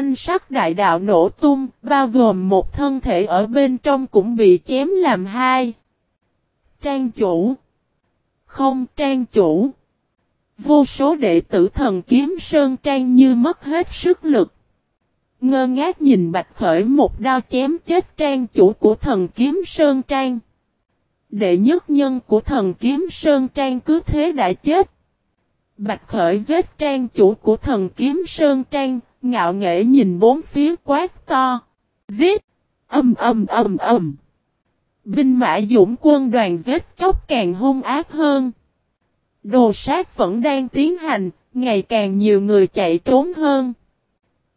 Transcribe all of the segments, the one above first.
thanh sắc đại đạo nổ tung, bao gồm một thân thể ở bên trong cũng bị chém làm hai. Trang chủ Không trang chủ Vô số đệ tử thần kiếm sơn trang như mất hết sức lực. Ngơ ngác nhìn Bạch Khởi một đao chém chết trang chủ của thần kiếm sơn trang. Đệ nhất nhân của thần kiếm sơn trang cứ thế đã chết. Bạch Khởi giết trang chủ của thần kiếm sơn trang, ngạo nghễ nhìn bốn phía quát to. Giết! Âm âm âm âm! Binh mã dũng quân đoàn giết chóc càng hung ác hơn. Đồ sát vẫn đang tiến hành, ngày càng nhiều người chạy trốn hơn.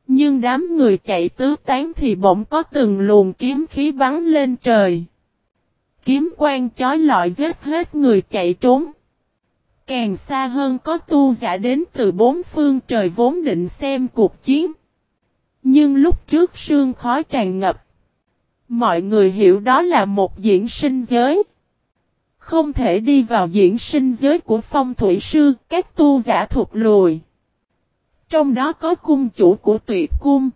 Nhưng đám người chạy tứ tán thì bỗng có từng luồng kiếm khí bắn lên trời. Kiếm quang chói lọi giết hết người chạy trốn. Càng xa hơn có tu giả đến từ bốn phương trời vốn định xem cuộc chiến. Nhưng lúc trước sương khói tràn ngập. Mọi người hiểu đó là một diễn sinh giới. Không thể đi vào diễn sinh giới của phong thủy sư, các tu giả thuộc lùi. Trong đó có cung chủ của tuyệt cung.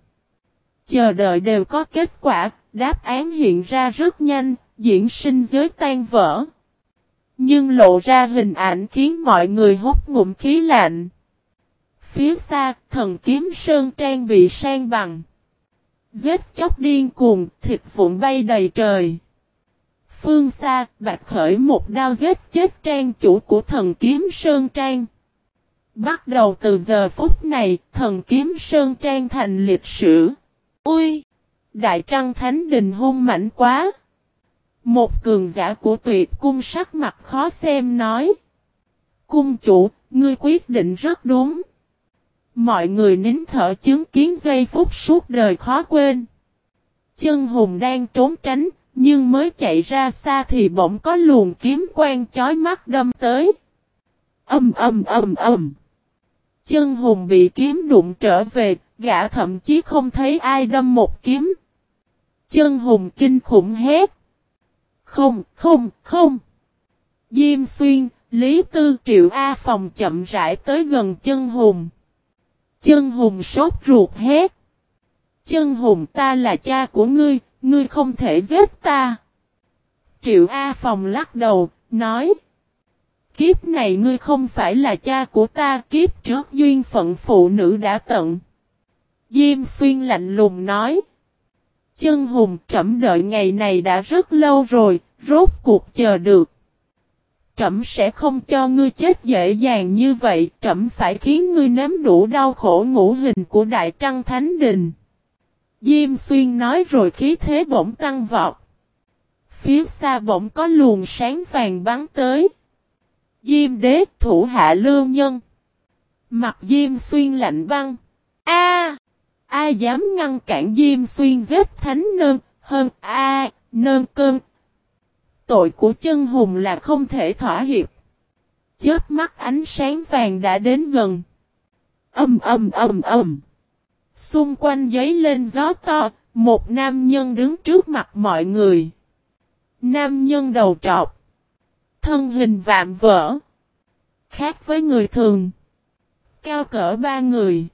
Chờ đợi đều có kết quả, đáp án hiện ra rất nhanh, diễn sinh giới tan vỡ. Nhưng lộ ra hình ảnh khiến mọi người hút ngụm khí lạnh. Phía xa, thần kiếm sơn trang bị sang bằng. Giết chóc điên cuồng, thịt vụn bay đầy trời. Phương xa, Bạch Khởi một đao giết chết trang chủ của thần kiếm Sơn Trang. Bắt đầu từ giờ phút này, thần kiếm Sơn Trang thành liệt sử. Ui! Đại Trăng Thánh Đình hung mạnh quá! Một cường giả của tuyệt cung sắc mặt khó xem nói. Cung chủ, ngươi quyết định rất đúng. Mọi người nín thở chứng kiến giây phút suốt đời khó quên. Chân hùng đang trốn tránh, nhưng mới chạy ra xa thì bỗng có luồng kiếm quang chói mắt đâm tới. Âm âm âm âm. Chân hùng bị kiếm đụng trở về, gã thậm chí không thấy ai đâm một kiếm. Chân hùng kinh khủng hét. Không, không, không. Diêm xuyên, Lý Tư Triệu A phòng chậm rãi tới gần chân hùng. Chân hùng sốt ruột hét. Chân hùng ta là cha của ngươi, Ngươi không thể giết ta. Triệu A Phòng lắc đầu, nói. Kiếp này ngươi không phải là cha của ta, kiếp trước duyên phận phụ nữ đã tận. Diêm xuyên lạnh lùng nói. Chân hùng trẫm đợi ngày này đã rất lâu rồi, rốt cuộc chờ được. Trẫm sẽ không cho ngươi chết dễ dàng như vậy, trẫm phải khiến ngươi nếm đủ đau khổ ngũ hình của Đại Trăng Thánh Đình. Diêm xuyên nói rồi khí thế bỗng tăng vọt. Phía xa bỗng có luồng sáng vàng bắn tới. Diêm đế thủ hạ lưu nhân. Mặt Diêm xuyên lạnh băng. A, Ai dám ngăn cản Diêm xuyên giết thánh nơn, hơn A, à, nơn cơn. Tội của chân hùng là không thể thỏa hiệp. Chớp mắt ánh sáng vàng đã đến gần. Âm âm âm âm. Xung quanh giấy lên gió to, một nam nhân đứng trước mặt mọi người. Nam nhân đầu trọc. Thân hình vạm vỡ. Khác với người thường. Cao cỡ ba người.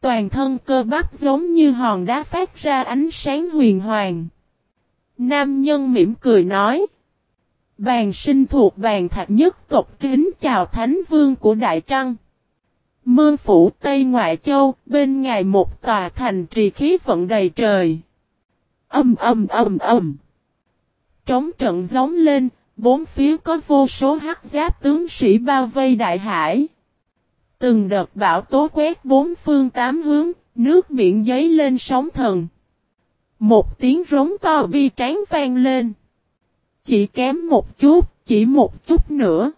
Toàn thân cơ bắp giống như hòn đá phát ra ánh sáng huyền hoàng. Nam nhân mỉm cười nói. Bàn sinh thuộc bàn thạch nhất tộc kính chào thánh vương của Đại Trăng. Mơ phủ Tây Ngoại Châu, bên ngài một tòa thành trì khí vận đầy trời. Âm âm âm âm. Trống trận giống lên, bốn phía có vô số hắc giáp tướng sĩ bao vây đại hải. Từng đợt bão tố quét bốn phương tám hướng, nước biển giấy lên sóng thần. Một tiếng rống to bi tráng vang lên. Chỉ kém một chút, chỉ một chút nữa.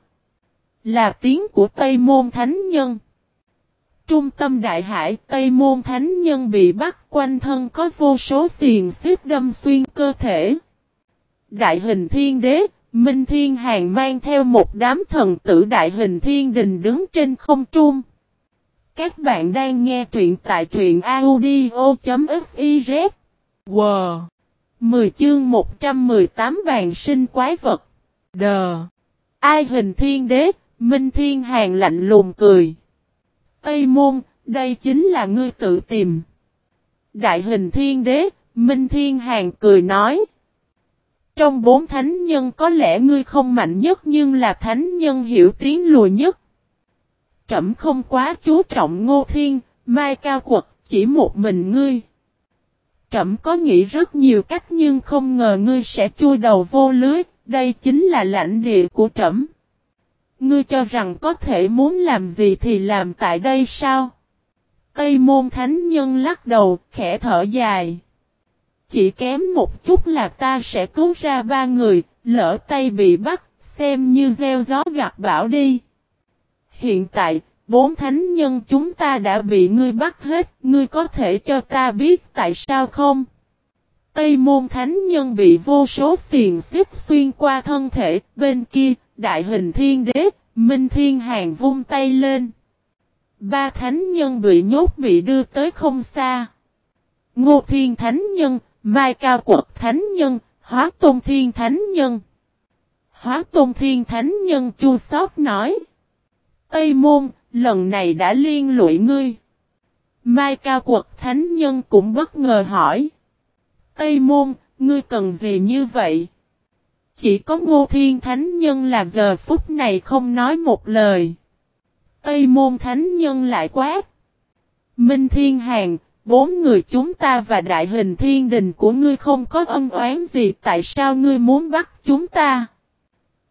Là tiếng của Tây Môn Thánh Nhân. Trung tâm đại hải Tây Môn Thánh Nhân bị bắt quanh thân có vô số xiền xếp đâm xuyên cơ thể. Đại hình thiên đế, Minh Thiên Hàng mang theo một đám thần tử đại hình thiên đình đứng trên không trung. Các bạn đang nghe truyện tại truyện audio.fiz. Wow! 10 chương 118 Bàn sinh quái vật. Đờ! Ai hình thiên đế, Minh Thiên Hàng lạnh lùng cười. Tây Môn, đây chính là ngươi tự tìm. Đại hình thiên đế, Minh Thiên Hàng cười nói. Trong bốn thánh nhân có lẽ ngươi không mạnh nhất nhưng là thánh nhân hiểu tiếng lùi nhất. Trẩm không quá chú trọng ngô thiên, mai cao quật, chỉ một mình ngươi. Trẩm có nghĩ rất nhiều cách nhưng không ngờ ngươi sẽ chui đầu vô lưới, đây chính là lãnh địa của trẩm. Ngươi cho rằng có thể muốn làm gì thì làm tại đây sao? Tây môn thánh nhân lắc đầu, khẽ thở dài. Chỉ kém một chút là ta sẽ cứu ra ba người, lỡ tay bị bắt, xem như gieo gió gặt bão đi. Hiện tại, bốn thánh nhân chúng ta đã bị ngươi bắt hết, ngươi có thể cho ta biết tại sao không? Tây môn thánh nhân bị vô số xiềng xếp xuyên qua thân thể, bên kia, đại hình thiên đế, minh thiên hàng vung tay lên. Ba thánh nhân bị nhốt bị đưa tới không xa. Ngô thiên thánh nhân, mai cao quật thánh nhân, hóa tôn thiên thánh nhân. Hóa tôn thiên thánh nhân chua sót nói. Tây môn, lần này đã liên lụy ngươi. Mai cao quật thánh nhân cũng bất ngờ hỏi. Tây môn, ngươi cần gì như vậy? Chỉ có ngô thiên thánh nhân là giờ phút này không nói một lời. Tây môn thánh nhân lại quát. Minh thiên hàng, bốn người chúng ta và đại hình thiên đình của ngươi không có ân oán gì tại sao ngươi muốn bắt chúng ta?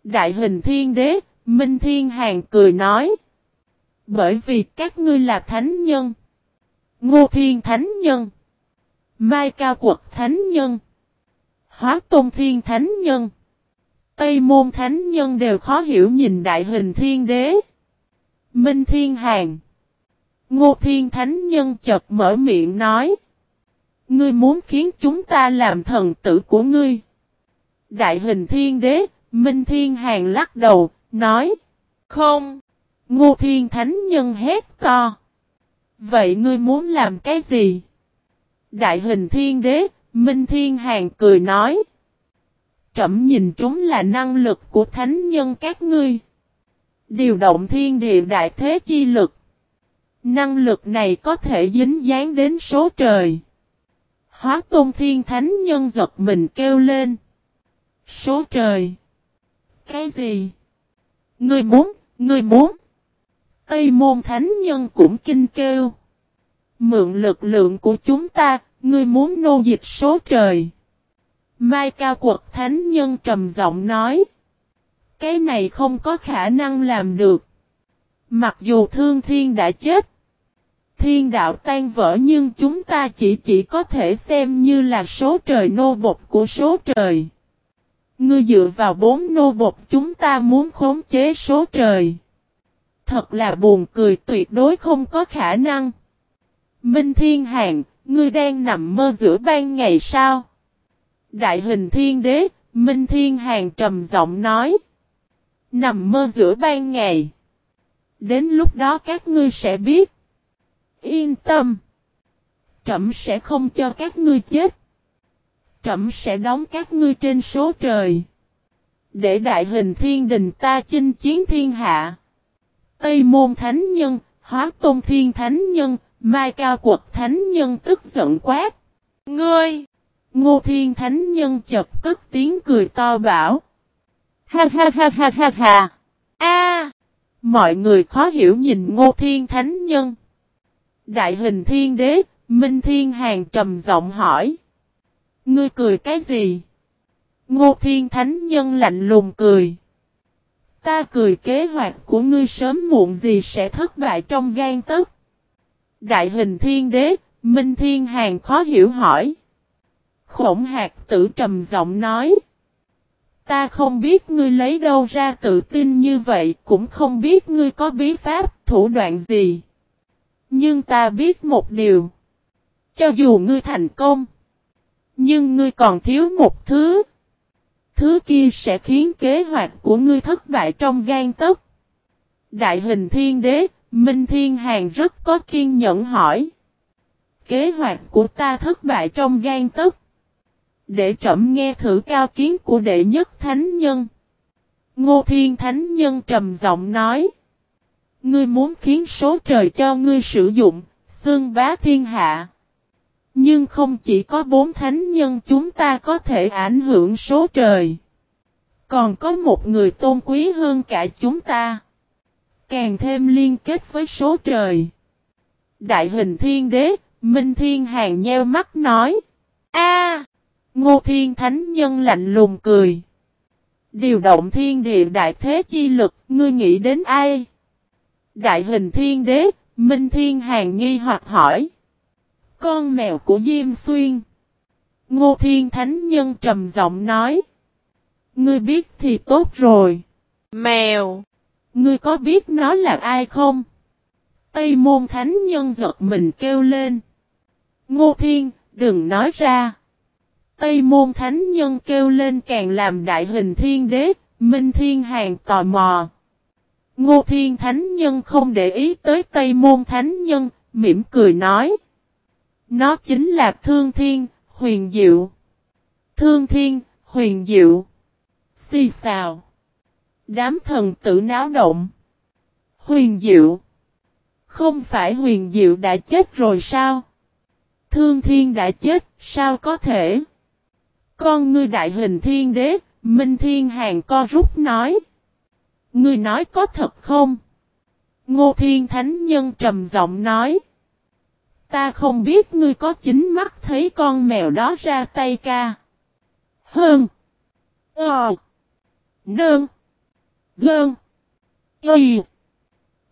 Đại hình thiên đế, Minh thiên hàng cười nói. Bởi vì các ngươi là thánh nhân. Ngô thiên thánh nhân. Mai cao quật thánh nhân. Hóa tôn thiên thánh nhân. Tây môn thánh nhân đều khó hiểu nhìn đại hình thiên đế. Minh thiên hàng. Ngô thiên thánh nhân chợt mở miệng nói. Ngươi muốn khiến chúng ta làm thần tử của ngươi. Đại hình thiên đế, Minh thiên hàng lắc đầu, nói. Không. Ngô thiên thánh nhân hét to. Vậy ngươi muốn làm cái gì? Đại hình thiên đế, Minh thiên hàng cười nói. Trẩm nhìn chúng là năng lực của thánh nhân các ngươi. Điều động thiên địa đại thế chi lực. Năng lực này có thể dính dáng đến số trời. Hóa tôn thiên thánh nhân giật mình kêu lên. Số trời. Cái gì? Ngươi muốn, ngươi muốn. Tây môn thánh nhân cũng kinh kêu. Mượn lực lượng của chúng ta, ngươi muốn nô dịch số trời. Mai cao quật thánh nhân trầm giọng nói. Cái này không có khả năng làm được. Mặc dù thương thiên đã chết. Thiên đạo tan vỡ nhưng chúng ta chỉ chỉ có thể xem như là số trời nô bộc của số trời. Ngươi dựa vào bốn nô bộc chúng ta muốn khống chế số trời. Thật là buồn cười tuyệt đối không có khả năng. Minh Thiên Hàng, ngươi đang nằm mơ giữa ban ngày sao? Đại hình thiên đế, Minh Thiên Hàng trầm giọng nói. Nằm mơ giữa ban ngày. Đến lúc đó các ngươi sẽ biết. Yên tâm. Trẩm sẽ không cho các ngươi chết. Trẩm sẽ đóng các ngươi trên số trời. Để đại hình thiên đình ta chinh chiến thiên hạ. Tây môn thánh nhân, hóa tôn thiên thánh nhân, mai cao quật thánh nhân tức giận quát. Ngươi! Ngô thiên thánh nhân chập cất tiếng cười to bảo. Ha ha ha ha ha ha! A! mọi người khó hiểu nhìn ngô thiên thánh nhân. Đại hình thiên đế, Minh Thiên Hàng trầm giọng hỏi. Ngươi cười cái gì? Ngô Thiên Thánh Nhân lạnh lùng cười. Ta cười kế hoạch của ngươi sớm muộn gì sẽ thất bại trong gan tức. Đại hình thiên đế, Minh Thiên Hàng khó hiểu hỏi. Khổng hạt tử trầm giọng nói. Ta không biết ngươi lấy đâu ra tự tin như vậy, cũng không biết ngươi có bí pháp, thủ đoạn gì. Nhưng ta biết một điều. Cho dù ngươi thành công, nhưng ngươi còn thiếu một thứ. Thứ kia sẽ khiến kế hoạch của ngươi thất bại trong gan tấc. Đại hình thiên đế, Minh Thiên Hàng rất có kiên nhẫn hỏi. Kế hoạch của ta thất bại trong gan tấc. Để trẫm nghe thử cao kiến của đệ nhất thánh nhân. Ngô Thiên Thánh Nhân trầm giọng nói. Ngươi muốn khiến số trời cho ngươi sử dụng, xương bá thiên hạ. Nhưng không chỉ có bốn thánh nhân chúng ta có thể ảnh hưởng số trời. Còn có một người tôn quý hơn cả chúng ta. Càng thêm liên kết với số trời. Đại hình thiên đế, Minh Thiên Hàng nheo mắt nói. a Ngô Thiên Thánh Nhân lạnh lùng cười. Điều động thiên địa đại thế chi lực, ngươi nghĩ đến ai? Đại hình thiên đế, Minh Thiên Hàng nghi hoặc hỏi. Con mèo của Diêm Xuyên. Ngô Thiên Thánh Nhân trầm giọng nói. Ngươi biết thì tốt rồi. Mèo. Ngươi có biết nó là ai không? Tây môn thánh nhân giật mình kêu lên. Ngô Thiên, đừng nói ra. Tây môn thánh nhân kêu lên càng làm đại hình thiên đế, Minh Thiên Hàng tò mò. Ngô Thiên Thánh Nhân không để ý tới Tây Môn Thánh Nhân, mỉm cười nói. Nó chính là Thương Thiên, Huyền Diệu. Thương Thiên, Huyền Diệu. Xì xào. Đám thần tử náo động. Huyền Diệu. Không phải Huyền Diệu đã chết rồi sao? Thương Thiên đã chết, sao có thể? Con ngươi đại hình thiên đế, Minh Thiên Hàng co rút nói. Ngươi nói có thật không? Ngô Thiên Thánh Nhân trầm giọng nói. Ta không biết ngươi có chính mắt thấy con mèo đó ra tay ca. Hơn. Ờ. Nơn. Gơn. Y.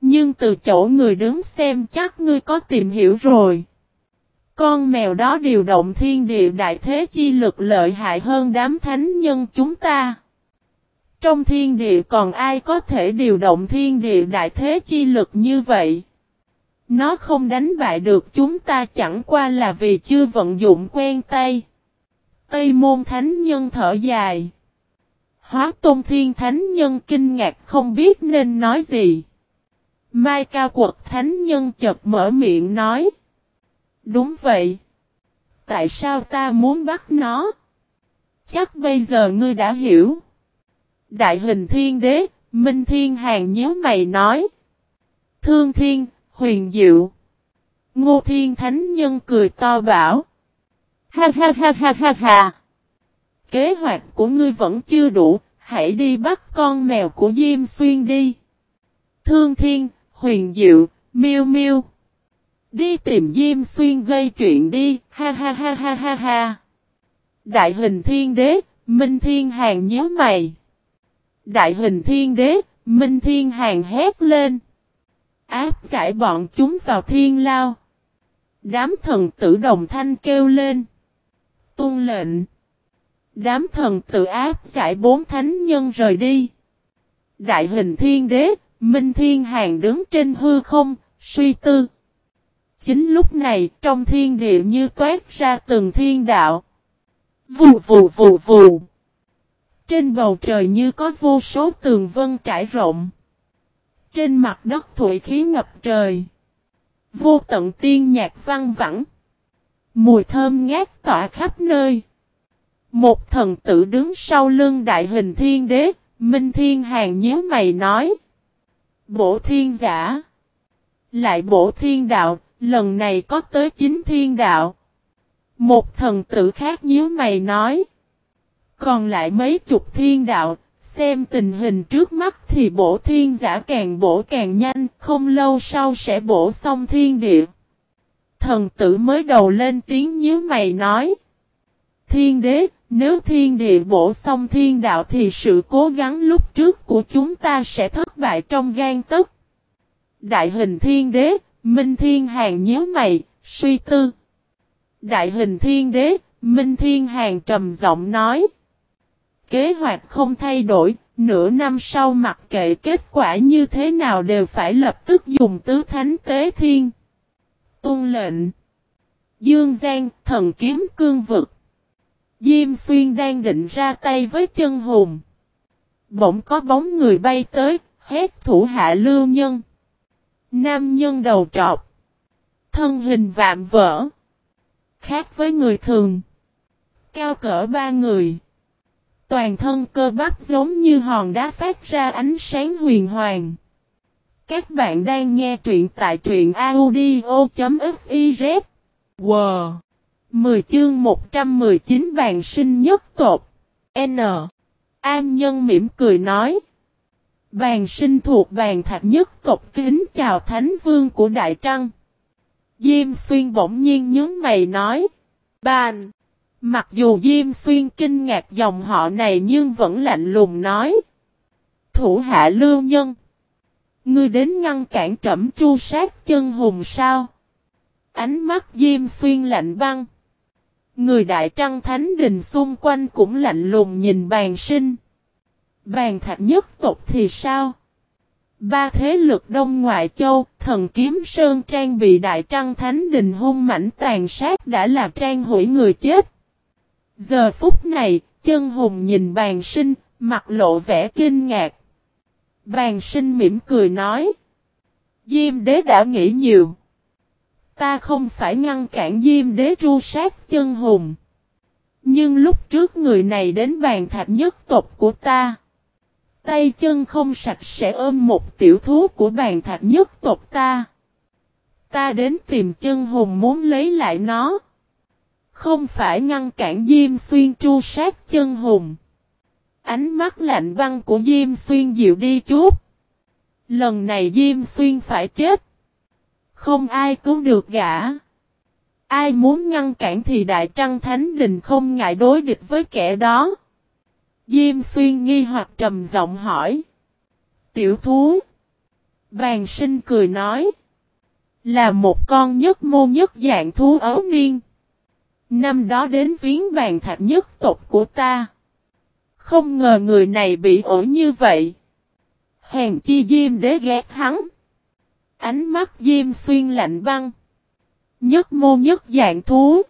Nhưng từ chỗ người đứng xem chắc ngươi có tìm hiểu rồi. Con mèo đó điều động thiên địa đại thế chi lực lợi hại hơn đám thánh nhân chúng ta. Trong thiên địa còn ai có thể điều động thiên địa đại thế chi lực như vậy? Nó không đánh bại được chúng ta chẳng qua là vì chưa vận dụng quen tay. Tây môn thánh nhân thở dài. Hóa tôn thiên thánh nhân kinh ngạc không biết nên nói gì. Mai cao quật thánh nhân chợt mở miệng nói. Đúng vậy. Tại sao ta muốn bắt nó? Chắc bây giờ ngươi đã hiểu. Đại hình thiên đế, Minh Thiên Hàng nhớ mày nói. Thương thiên, huyền diệu. Ngô Thiên Thánh Nhân cười to bảo. Ha ha ha ha ha ha. Kế hoạch của ngươi vẫn chưa đủ, hãy đi bắt con mèo của Diêm Xuyên đi. Thương Thiên, Huyền Diệu, Miêu Miêu. Đi tìm Diêm Xuyên gây chuyện đi, ha ha ha ha ha ha. Đại hình thiên đế, Minh Thiên Hàng nhớ mày. Đại hình thiên đế, Minh Thiên Hàng hét lên. Áp giải bọn chúng vào thiên lao. Đám thần tử đồng thanh kêu lên. Tôn lệnh. Đám thần tử áp giải bốn thánh nhân rời đi. Đại hình thiên đế, Minh Thiên Hàng đứng trên hư không, suy tư. Chính lúc này, trong thiên địa như toát ra từng thiên đạo. Vù vù vù vù. Trên bầu trời như có vô số tường vân trải rộng. Trên mặt đất thủy khí ngập trời. Vô tận tiên nhạc văng vẳng. Mùi thơm ngát tỏa khắp nơi. Một thần tử đứng sau lưng đại hình thiên đế, Minh Thiên Hàng nhớ mày nói. Bổ thiên giả. Lại bổ thiên đạo, lần này có tới chín thiên đạo. Một thần tử khác nhớ mày nói. Còn lại mấy chục thiên đạo, xem tình hình trước mắt thì bổ thiên giả càng bổ càng nhanh, không lâu sau sẽ bổ xong thiên địa. Thần tử mới đầu lên tiếng nhớ mày nói. Thiên đế, nếu thiên địa bổ xong thiên đạo thì sự cố gắng lúc trước của chúng ta sẽ thất bại trong gan tức. Đại hình thiên đế, Minh Thiên Hàng nhớ mày, suy tư. Đại hình thiên đế, Minh Thiên Hàng trầm giọng nói. Kế hoạch không thay đổi, nửa năm sau mặc kệ kết quả như thế nào đều phải lập tức dùng tứ thánh tế thiên. Tôn lệnh. Dương Giang, thần kiếm cương vực. Diêm Xuyên đang định ra tay với chân hùng. Bỗng có bóng người bay tới, hét thủ hạ lưu nhân. Nam nhân đầu trọc. Thân hình vạm vỡ. Khác với người thường. Cao cỡ ba người. Toàn thân cơ bắp giống như hòn đá phát ra ánh sáng huyền hoàng. Các bạn đang nghe truyện tại truyện audio.fiz. Wow! 10 chương 119 bàn sinh nhất tột. N. An nhân mỉm cười nói. Bàn sinh thuộc bàn thạch nhất tộc kính chào thánh vương của Đại Trăng. Diêm xuyên bỗng nhiên nhớ mày nói. Bàn. Mặc dù Diêm xuyên kinh ngạc dòng họ này nhưng vẫn lạnh lùng nói. Thủ hạ lưu nhân. Ngươi đến ngăn cản trẩm tru sát chân hùng sao? Ánh mắt Diêm xuyên lạnh băng. Người đại trăng thánh đình xung quanh cũng lạnh lùng nhìn bàn sinh. Bàn thạch nhất tộc thì sao? Ba thế lực đông ngoại châu, thần kiếm sơn trang bị đại trăng thánh đình hung mảnh tàn sát đã là trang hủy người chết. Giờ phút này, chân hùng nhìn bàn sinh, mặt lộ vẻ kinh ngạc. Bàn sinh mỉm cười nói. Diêm đế đã nghĩ nhiều. Ta không phải ngăn cản Diêm đế tru sát chân hùng. Nhưng lúc trước người này đến bàn thạch nhất tộc của ta. Tay chân không sạch sẽ ôm một tiểu thú của bàn thạch nhất tộc ta. Ta đến tìm chân hùng muốn lấy lại nó. Không phải ngăn cản Diêm Xuyên tru sát chân hùng. Ánh mắt lạnh băng của Diêm Xuyên dịu đi chút. Lần này Diêm Xuyên phải chết. Không ai cứu được gã. Ai muốn ngăn cản thì Đại Trăng Thánh Đình không ngại đối địch với kẻ đó. Diêm Xuyên nghi hoặc trầm giọng hỏi. Tiểu thú. Bàn sinh cười nói. Là một con nhất mô nhất dạng thú ấu niên. Năm đó đến viếng bàn thạch nhất tộc của ta. Không ngờ người này bị ổ như vậy. Hèn chi Diêm đế ghét hắn. Ánh mắt Diêm xuyên lạnh băng. Nhất mô nhất dạng thú.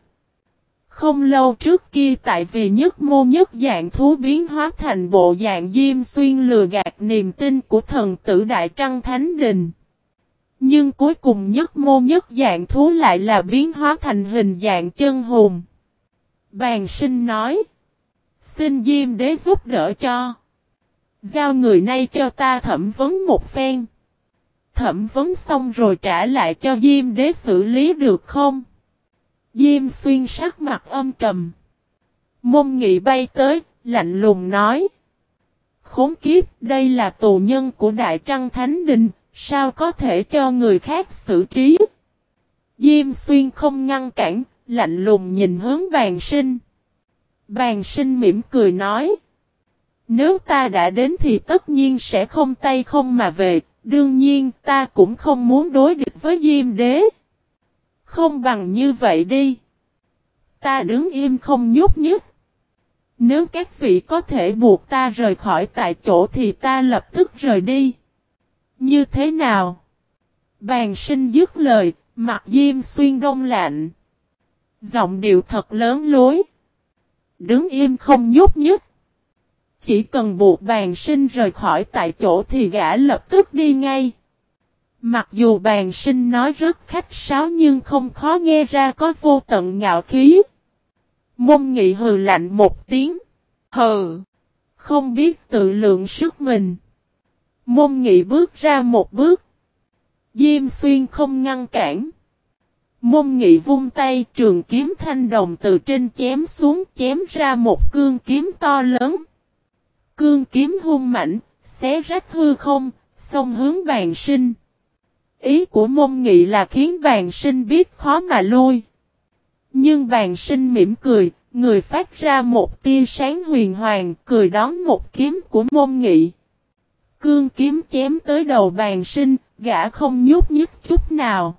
Không lâu trước kia tại vì nhất mô nhất dạng thú biến hóa thành bộ dạng Diêm xuyên lừa gạt niềm tin của thần tử Đại Trăng Thánh Đình. Nhưng cuối cùng nhất mô nhất dạng thú lại là biến hóa thành hình dạng chân hùng. Bàn sinh nói. Xin Diêm đế giúp đỡ cho. Giao người này cho ta thẩm vấn một phen. Thẩm vấn xong rồi trả lại cho Diêm đế xử lý được không? Diêm xuyên sắc mặt âm trầm. Mông nghị bay tới, lạnh lùng nói. Khốn kiếp, đây là tù nhân của Đại Trăng Thánh Đình, sao có thể cho người khác xử trí? Diêm xuyên không ngăn cản, lạnh lùng nhìn hướng bàn sinh. Bàn sinh mỉm cười nói. Nếu ta đã đến thì tất nhiên sẽ không tay không mà về, đương nhiên ta cũng không muốn đối địch với Diêm Đế. Không bằng như vậy đi. Ta đứng im không nhúc nhích. Nếu các vị có thể buộc ta rời khỏi tại chỗ thì ta lập tức rời đi. Như thế nào? Bàn sinh dứt lời, mặt diêm xuyên đông lạnh. Giọng điệu thật lớn lối. Đứng im không nhúc nhích. Chỉ cần buộc bàn sinh rời khỏi tại chỗ thì gã lập tức đi ngay. Mặc dù bàn sinh nói rất khách sáo nhưng không khó nghe ra có vô tận ngạo khí. Mông nghị hừ lạnh một tiếng. Hừ. Không biết tự lượng sức mình. Môn nghị bước ra một bước. Diêm xuyên không ngăn cản. Môn nghị vung tay trường kiếm thanh đồng từ trên chém xuống chém ra một cương kiếm to lớn. Cương kiếm hung mạnh, xé rách hư không, xông hướng bàn sinh. Ý của Môn nghị là khiến bàn sinh biết khó mà lui. Nhưng bàn sinh mỉm cười, người phát ra một tia sáng huyền hoàng, cười đón một kiếm của Môn nghị. Cương kiếm chém tới đầu bàn sinh, gã không nhúc nhích chút nào.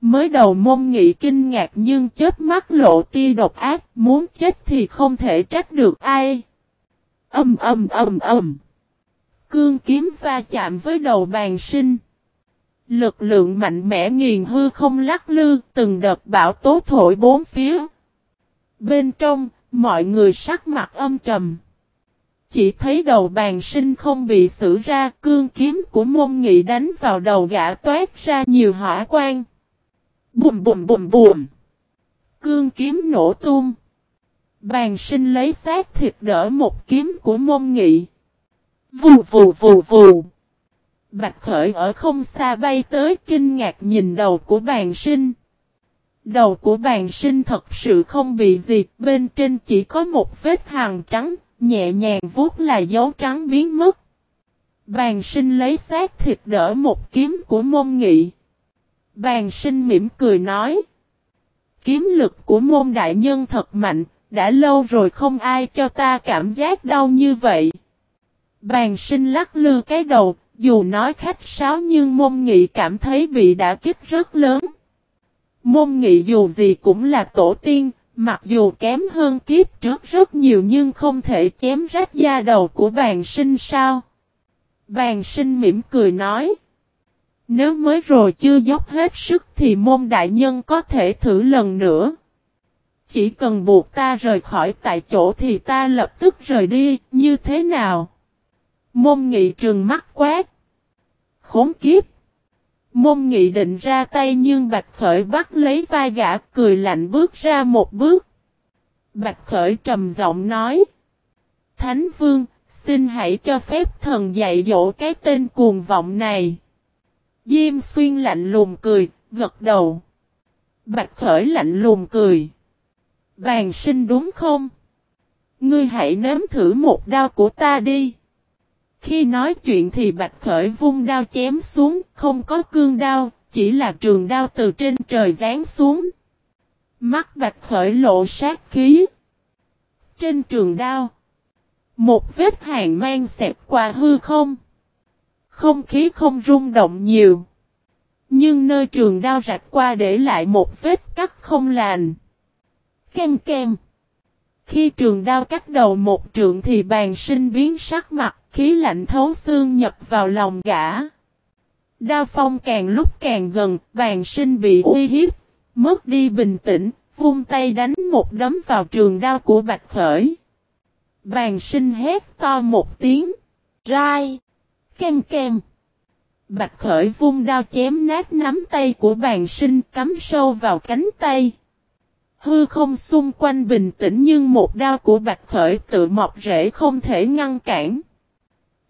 Mới đầu mông nghị kinh ngạc nhưng chết mắt lộ tia độc ác, muốn chết thì không thể trách được ai. Âm âm âm âm. Cương kiếm va chạm với đầu bàn sinh. Lực lượng mạnh mẽ nghiền hư không lắc lư, từng đợt bão tố thổi bốn phía. Bên trong, mọi người sắc mặt âm trầm. Chỉ thấy đầu bàn sinh không bị xử ra, cương kiếm của môn nghị đánh vào đầu gã toát ra nhiều hỏa quang. Bùm bùm bùm bùm. Cương kiếm nổ tung. Bàn sinh lấy xác thịt đỡ một kiếm của môn nghị. Vù vù vù vù. Bạch khởi ở không xa bay tới kinh ngạc nhìn đầu của bàn sinh. đầu của bàn sinh thật sự không bị gì, bên trên chỉ có một vết hàng trắng, nhẹ nhàng vuốt là dấu trắng biến mất. Bàn sinh lấy xác thịt đỡ một kiếm của môn nghị. Bàn sinh mỉm cười nói. Kiếm lực của môn đại nhân thật mạnh, đã lâu rồi không ai cho ta cảm giác đau như vậy. Bàn sinh lắc lư cái đầu, dù nói khách sáo nhưng môn nghị cảm thấy bị đả kích rất lớn. Môn nghị dù gì cũng là tổ tiên, mặc dù kém hơn kiếp trước rất nhiều nhưng không thể chém rách da đầu của bàn sinh sao. Bàn sinh mỉm cười nói. Nếu mới rồi chưa dốc hết sức thì môn đại nhân có thể thử lần nữa. Chỉ cần buộc ta rời khỏi tại chỗ thì ta lập tức rời đi, như thế nào? Môn nghị trừng mắt quát. Khốn kiếp! Môn nghị định ra tay nhưng Bạch Khởi bắt lấy vai gã cười lạnh bước ra một bước. Bạch Khởi trầm giọng nói. Thánh Vương, xin hãy cho phép thần dạy dỗ cái tên cuồng vọng này. Diêm xuyên lạnh lùng cười, gật đầu. Bạch Khởi lạnh lùng cười. Bàn sinh đúng không? Ngươi hãy nếm thử một đao của ta đi. Khi nói chuyện thì Bạch Khởi vung đao chém xuống, không có cương đao, chỉ là trường đao từ trên trời giáng xuống. Mắt Bạch Khởi lộ sát khí. Trên trường đao, một vết hàng mang xẹp qua hư không. Không khí không rung động nhiều. Nhưng nơi trường đao rạch qua để lại một vết cắt không lành. Kem kem. Khi trường đao cắt đầu một trượng thì bàn sinh biến sắc mặt, khí lạnh thấu xương nhập vào lòng gã. Đao phong càng lúc càng gần, bàn sinh bị uy hiếp, mất đi bình tĩnh, vung tay đánh một đấm vào trường đao của Bạch Khởi. Bàn sinh hét to một tiếng, rai, kem kem. Bạch Khởi vung đao chém nát nắm tay của bàn sinh cắm sâu vào cánh tay. Hư không xung quanh bình tĩnh nhưng một đao của Bạch Khởi tự mọc rễ không thể ngăn cản.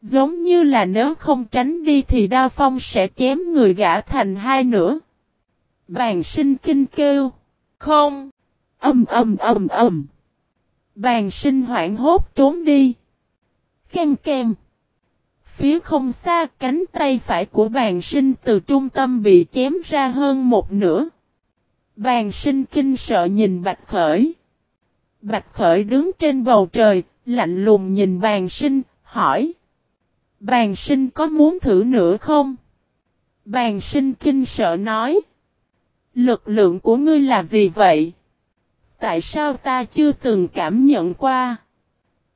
Giống như là nếu không tránh đi thì đao phong sẽ chém người gã thành hai nửa. Bàn sinh kinh kêu. Không. Âm âm âm âm. Bàn sinh hoảng hốt trốn đi. Kem kem. Phía không xa cánh tay phải của bàn sinh từ trung tâm bị chém ra hơn một nửa. Bàn sinh kinh sợ nhìn Bạch Khởi. Bạch Khởi đứng trên bầu trời, lạnh lùng nhìn bàn sinh, hỏi. Bàn sinh có muốn thử nữa không? Bàn sinh kinh sợ nói. Lực lượng của ngươi là gì vậy? Tại sao ta chưa từng cảm nhận qua?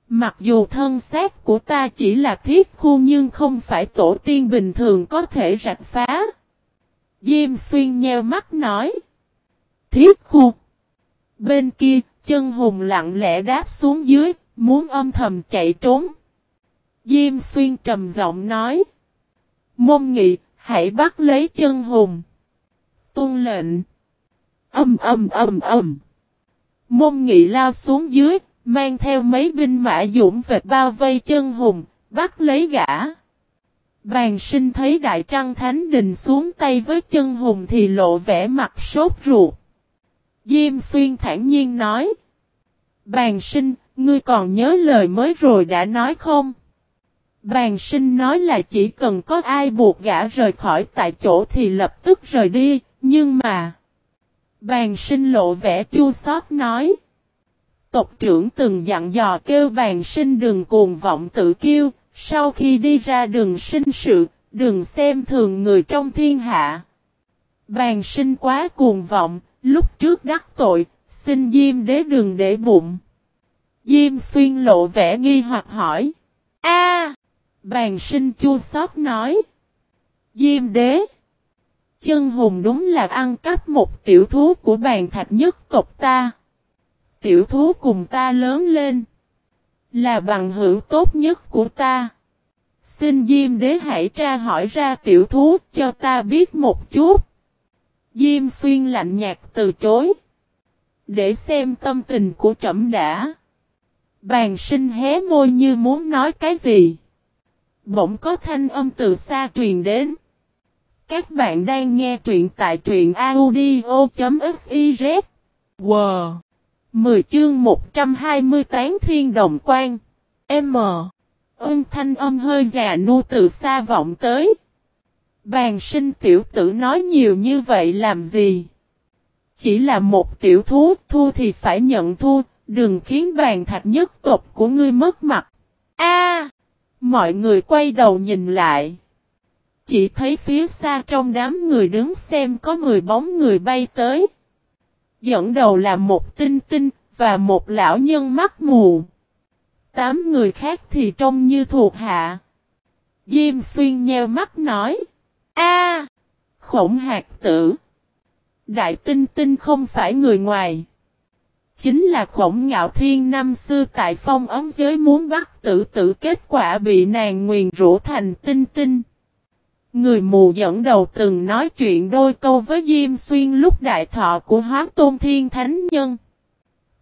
Mặc dù thân xác của ta chỉ là thiết khu nhưng không phải tổ tiên bình thường có thể rạch phá. Diêm xuyên nheo mắt nói. Thiết khu. Bên kia, chân hùng lặng lẽ đáp xuống dưới, muốn âm thầm chạy trốn. Diêm xuyên trầm giọng nói. Môn nghị, hãy bắt lấy chân hùng. Tôn lệnh. Âm âm âm âm. Môn nghị lao xuống dưới, mang theo mấy binh mã dũng vệt bao vây chân hùng, bắt lấy gã. Bàn sinh thấy đại trăng thánh đình xuống tay với chân hùng thì lộ vẻ mặt sốt ruột. Diêm xuyên thản nhiên nói. Bàn sinh, ngươi còn nhớ lời mới rồi đã nói không? Bàn sinh nói là chỉ cần có ai buộc gã rời khỏi tại chỗ thì lập tức rời đi, nhưng mà... Bàn sinh lộ vẻ chua xót nói. Tộc trưởng từng dặn dò kêu bàn sinh đừng cuồng vọng tự kiêu, sau khi đi ra đường sinh sự, đừng xem thường người trong thiên hạ. Bàn sinh quá cuồng vọng, lúc trước đắc tội, xin Diêm đế đừng để bụng. Diêm xuyên lộ vẻ nghi hoặc hỏi. A Bàn sinh chua sót nói. Diêm đế. Chân hùng đúng là ăn cắp một tiểu thú của bàn thạch nhất tộc ta. Tiểu thú cùng ta lớn lên. Là bằng hữu tốt nhất của ta. Xin Diêm đế hãy tra hỏi ra tiểu thú cho ta biết một chút. Diêm xuyên lạnh nhạt từ chối. Để xem tâm tình của trẫm đã. Bàn sinh hé môi như muốn nói cái gì. Bỗng có thanh âm từ xa truyền đến. Các bạn đang nghe truyện tại truyện audio.fiz. Wow! 10 chương 128 thiên đồng quan. M. Ân thanh âm hơi già nu từ xa vọng tới. Bàn sinh tiểu tử nói nhiều như vậy làm gì? Chỉ là một tiểu thú, thua thì phải nhận thua, đừng khiến bàn thạch nhất tộc của ngươi mất mặt. A! mọi người quay đầu nhìn lại. Chỉ thấy phía xa trong đám người đứng xem có 10 bóng người bay tới. Dẫn đầu là một tinh tinh, và một lão nhân mắt mù. Tám người khác thì trông như thuộc hạ. Diêm xuyên nheo mắt nói a khổng hạt tử. Đại tinh tinh không phải người ngoài. Chính là khổng ngạo thiên năm xưa tại phong ấm giới muốn bắt tử tử kết quả bị nàng nguyền rũ thành tinh tinh. Người mù dẫn đầu từng nói chuyện đôi câu với Diêm Xuyên lúc đại thọ của hóa tôn thiên thánh nhân.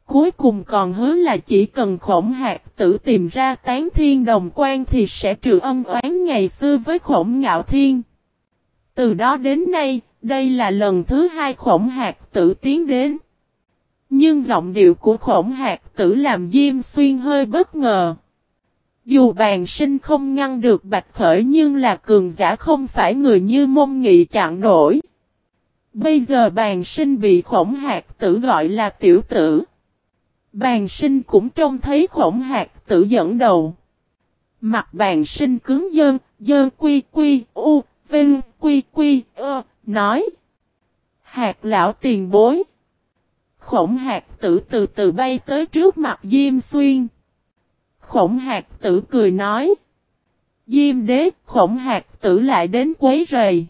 Cuối cùng còn hứa là chỉ cần khổng hạt tử tìm ra tán thiên đồng quan thì sẽ trừ ân oán ngày xưa với khổng ngạo thiên. Từ đó đến nay, đây là lần thứ hai khổng hạt tử tiến đến. Nhưng giọng điệu của khổng hạt tử làm Diêm Xuyên hơi bất ngờ. Dù bàn sinh không ngăn được bạch khởi nhưng là cường giả không phải người như mông nghị chặn nổi. Bây giờ bàn sinh bị khổng hạt tử gọi là tiểu tử. Bàn sinh cũng trông thấy khổng hạt tử dẫn đầu. Mặt bàn sinh cứng dơn, dơn quy quy, u, vinh, quy quy, ơ, nói. Hạt lão tiền bối. Khổng hạt tử từ từ bay tới trước mặt Diêm Xuyên. Khổng hạt tử cười nói. Diêm đế, khổng hạt tử lại đến quấy rầy.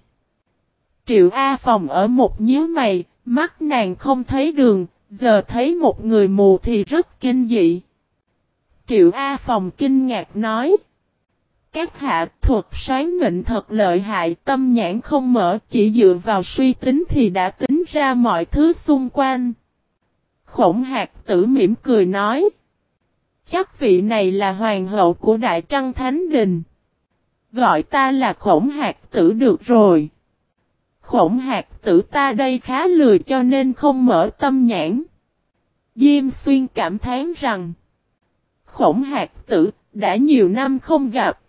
Triệu A phòng ở một nhíu mày, mắt nàng không thấy đường, giờ thấy một người mù thì rất kinh dị. Triệu A phòng kinh ngạc nói. Các hạ thuật xoán mệnh thật lợi hại, tâm nhãn không mở, chỉ dựa vào suy tính thì đã tính ra mọi thứ xung quanh. Khổng hạt tử mỉm cười nói. Chắc vị này là hoàng hậu của Đại Trăng Thánh Đình. Gọi ta là khổng hạt tử được rồi. Khổng hạt tử ta đây khá lười cho nên không mở tâm nhãn. Diêm xuyên cảm thán rằng. Khổng hạt tử, đã nhiều năm không gặp.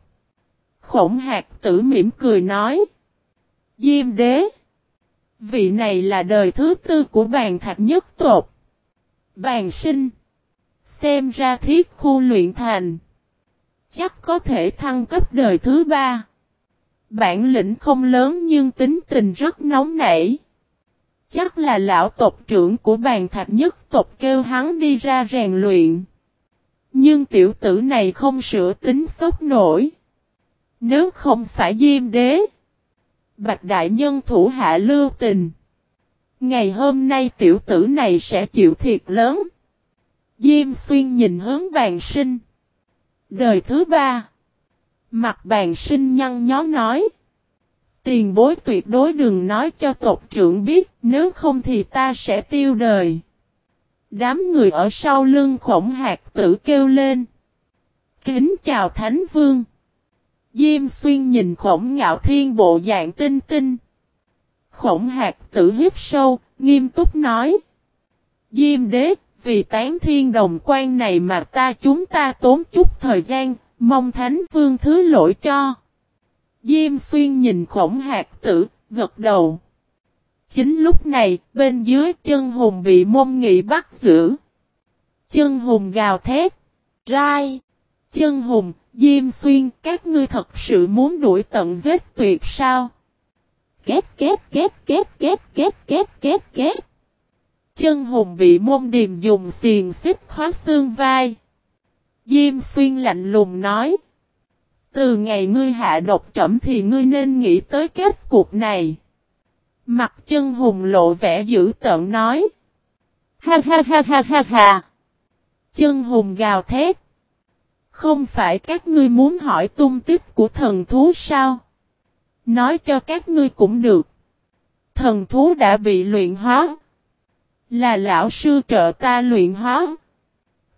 Khổng hạt tử mỉm cười nói. Diêm đế. Vị này là đời thứ tư của bàn thạch nhất tột. Bàn sinh. Xem ra thiết khu luyện thành. Chắc có thể thăng cấp đời thứ ba. Bản lĩnh không lớn nhưng tính tình rất nóng nảy. Chắc là lão tộc trưởng của bàn thạch nhất tộc kêu hắn đi ra rèn luyện. Nhưng tiểu tử này không sửa tính sốc nổi. Nếu không phải diêm đế. Bạch đại nhân thủ hạ lưu tình. Ngày hôm nay tiểu tử này sẽ chịu thiệt lớn. Diêm xuyên nhìn hướng bàn sinh. Đời thứ ba. Mặt bàn sinh nhăn nhó nói. Tiền bối tuyệt đối đừng nói cho tộc trưởng biết, nếu không thì ta sẽ tiêu đời. Đám người ở sau lưng khổng hạt tử kêu lên. Kính chào Thánh Vương. Diêm xuyên nhìn khổng ngạo thiên bộ dạng tinh tinh. Khổng hạt tử hiếp sâu, nghiêm túc nói. Diêm đế, vì tán thiên đồng quan này mà ta chúng ta tốn chút thời gian, mong thánh vương thứ lỗi cho. Diêm xuyên nhìn khổng hạt tử, gật đầu. Chính lúc này, bên dưới chân hùng bị mông nghị bắt giữ. Chân hùng gào thét. Rai. Chân hùng, Diêm xuyên, các ngươi thật sự muốn đuổi tận giết tuyệt sao? Két két két két két két két két két. Chân hùng bị môn điềm dùng xiền xích khóa xương vai. Diêm xuyên lạnh lùng nói. Từ ngày ngươi hạ độc trẩm thì ngươi nên nghĩ tới kết cục này. Mặt chân hùng lộ vẻ dữ tợn nói. Ha ha ha ha ha ha. Chân hùng gào thét. Không phải các ngươi muốn hỏi tung tích của thần thú sao? Nói cho các ngươi cũng được. Thần thú đã bị luyện hóa. Là lão sư trợ ta luyện hóa.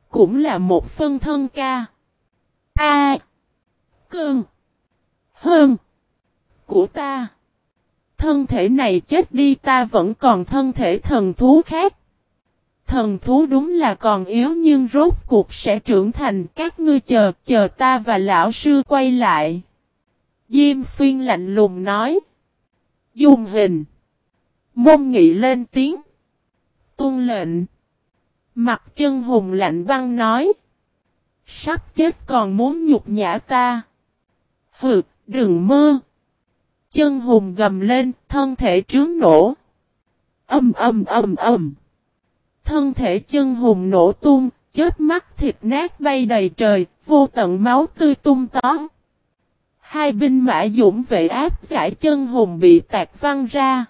Cũng là một phân thân ca. A. Cơn. Hơn. Của ta. thân thể này chết đi ta vẫn còn thân thể thần thú khác. Thần thú đúng là còn yếu nhưng rốt cuộc sẽ trưởng thành các ngươi chờ, chờ ta và lão sư quay lại. Diêm xuyên lạnh lùng nói. Dùng hình. Môn nghị lên tiếng. Tuân lệnh. Mặt chân hùng lạnh băng nói. Sắp chết còn muốn nhục nhã ta. Hừ, đừng mơ. Chân hùng gầm lên, thân thể trướng nổ. Âm âm âm âm. Thân thể chân hùng nổ tung, chết mắt thịt nát bay đầy trời, vô tận máu tươi tung tó. Hai binh mã dũng vệ áp giải chân hùng bị tạc văng ra.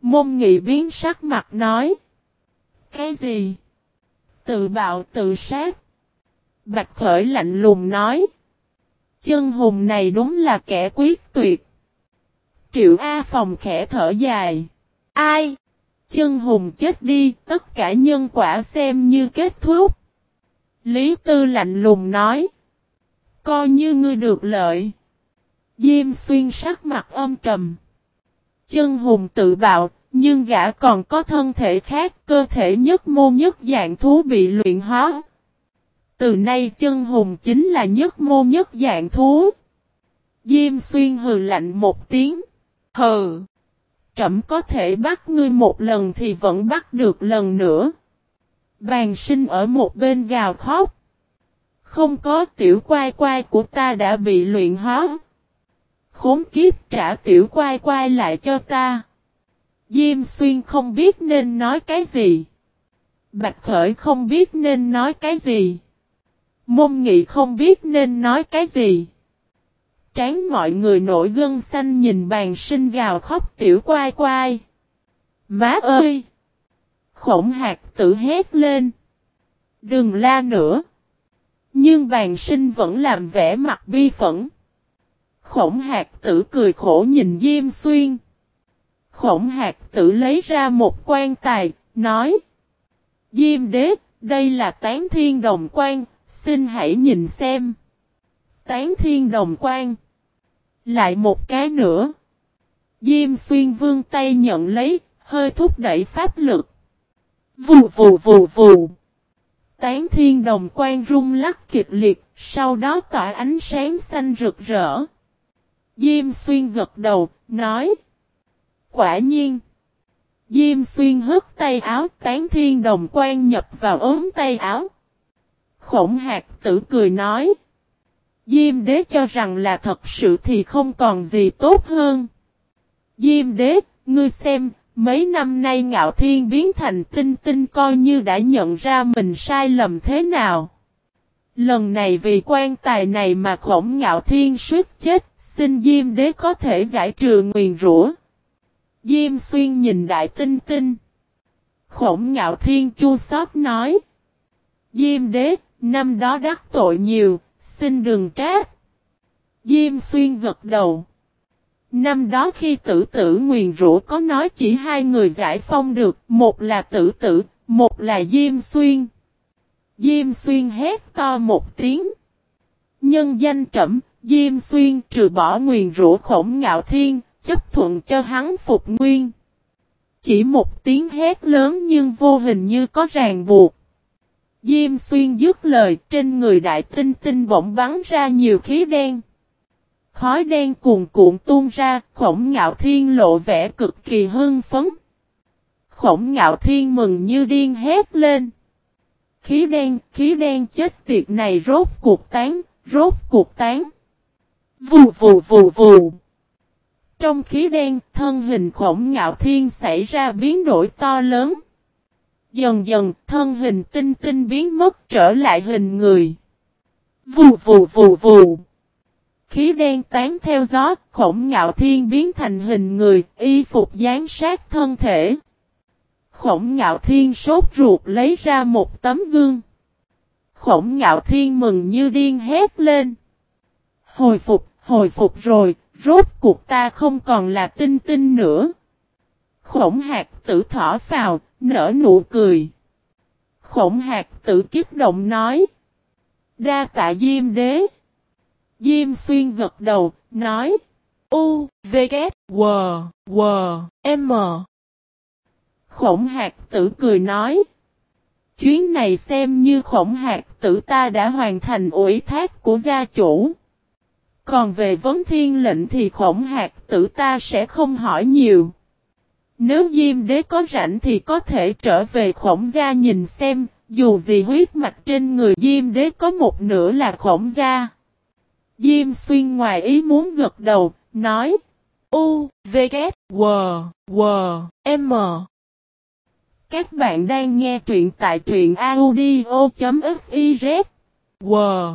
Môn nghị biến sắc mặt nói. Cái gì? Tự bạo tự sát. Bạch khởi lạnh lùng nói. Chân hùng này đúng là kẻ quyết tuyệt. Triệu A phòng khẽ thở dài. Ai? Chân hùng chết đi, tất cả nhân quả xem như kết thúc. Lý Tư lạnh lùng nói. Coi như ngươi được lợi. Diêm xuyên sắc mặt âm trầm. Chân hùng tự bạo, nhưng gã còn có thân thể khác, cơ thể nhất mô nhất dạng thú bị luyện hóa. Từ nay chân hùng chính là nhất mô nhất dạng thú. Diêm xuyên hừ lạnh một tiếng. Hừ trẫm có thể bắt ngươi một lần thì vẫn bắt được lần nữa. Bàn sinh ở một bên gào khóc. Không có tiểu quai quai của ta đã bị luyện hóa. Khốn kiếp trả tiểu quai quai lại cho ta. Diêm xuyên không biết nên nói cái gì. Bạch Khởi không biết nên nói cái gì. Môn nghị không biết nên nói cái gì. Tráng mọi người nổi gân xanh nhìn bàn sinh gào khóc tiểu quai quai. Má ơi! Khổng hạt tự hét lên. Đừng la nữa. Nhưng bàn sinh vẫn làm vẻ mặt bi phẫn. Khổng hạt tử cười khổ nhìn Diêm Xuyên. Khổng hạt tử lấy ra một quan tài, nói. Diêm đế, đây là tán thiên đồng quan, xin hãy nhìn xem. Tán thiên đồng quan. Lại một cái nữa. Diêm xuyên vương tay nhận lấy, hơi thúc đẩy pháp lực. Vù vù vù vù. Tán thiên đồng quan rung lắc kịch liệt, sau đó tỏa ánh sáng xanh rực rỡ. Diêm xuyên gật đầu, nói. Quả nhiên. Diêm xuyên hất tay áo tán thiên đồng quan nhập vào ốm tay áo. Khổng hạt tử cười nói. Diêm đế cho rằng là thật sự thì không còn gì tốt hơn. Diêm đế, ngươi xem, mấy năm nay ngạo thiên biến thành tinh tinh coi như đã nhận ra mình sai lầm thế nào. Lần này vì quan tài này mà khổng ngạo thiên suýt chết, xin Diêm đế có thể giải trừ nguyền rủa. Diêm xuyên nhìn đại tinh tinh. Khổng ngạo thiên chua xót nói. Diêm đế, năm đó đắc tội nhiều, xin đừng trách. Diêm xuyên gật đầu. Năm đó khi tử tử nguyền Rũ có nói chỉ hai người giải phong được, một là tử tử, một là Diêm xuyên. Diêm xuyên hét to một tiếng. Nhân danh trẩm, Diêm xuyên trừ bỏ nguyền Rũ khổng ngạo thiên, chấp thuận cho hắn phục nguyên. Chỉ một tiếng hét lớn nhưng vô hình như có ràng buộc. Diêm xuyên dứt lời trên người đại tinh tinh bỗng bắn ra nhiều khí đen. Khói đen cuồn cuộn tuôn ra, khổng ngạo thiên lộ vẻ cực kỳ hưng phấn. Khổng ngạo thiên mừng như điên hét lên. Khí đen, khí đen chết tiệt này rốt cuộc tán, rốt cuộc tán. Vù vù vù vù. Trong khí đen, thân hình khổng ngạo thiên xảy ra biến đổi to lớn. Dần dần, thân hình tinh tinh biến mất trở lại hình người. Vù vù vù vù. Khí đen tán theo gió, khổng ngạo thiên biến thành hình người, y phục dán sát thân thể. Khổng ngạo thiên sốt ruột lấy ra một tấm gương. Khổng ngạo thiên mừng như điên hét lên. Hồi phục, hồi phục rồi, rốt cuộc ta không còn là tinh tinh nữa. Khổng hạt tử thở vào, nở nụ cười. Khổng hạt tử kích động nói. Đa tạ Diêm đế. Diêm xuyên gật đầu, nói. U, V, K, W, W, M. Khổng hạt tử cười nói. Chuyến này xem như khổng hạt tử ta đã hoàn thành ủy thác của gia chủ. Còn về vấn thiên lệnh thì khổng hạt tử ta sẽ không hỏi nhiều. Nếu Diêm đế có rảnh thì có thể trở về khổng gia nhìn xem, dù gì huyết mạch trên người Diêm đế có một nửa là khổng gia. Diêm xuyên ngoài ý muốn gật đầu, nói U, V, K, W, W, M. Các bạn đang nghe truyện tại truyện audio.fiz. w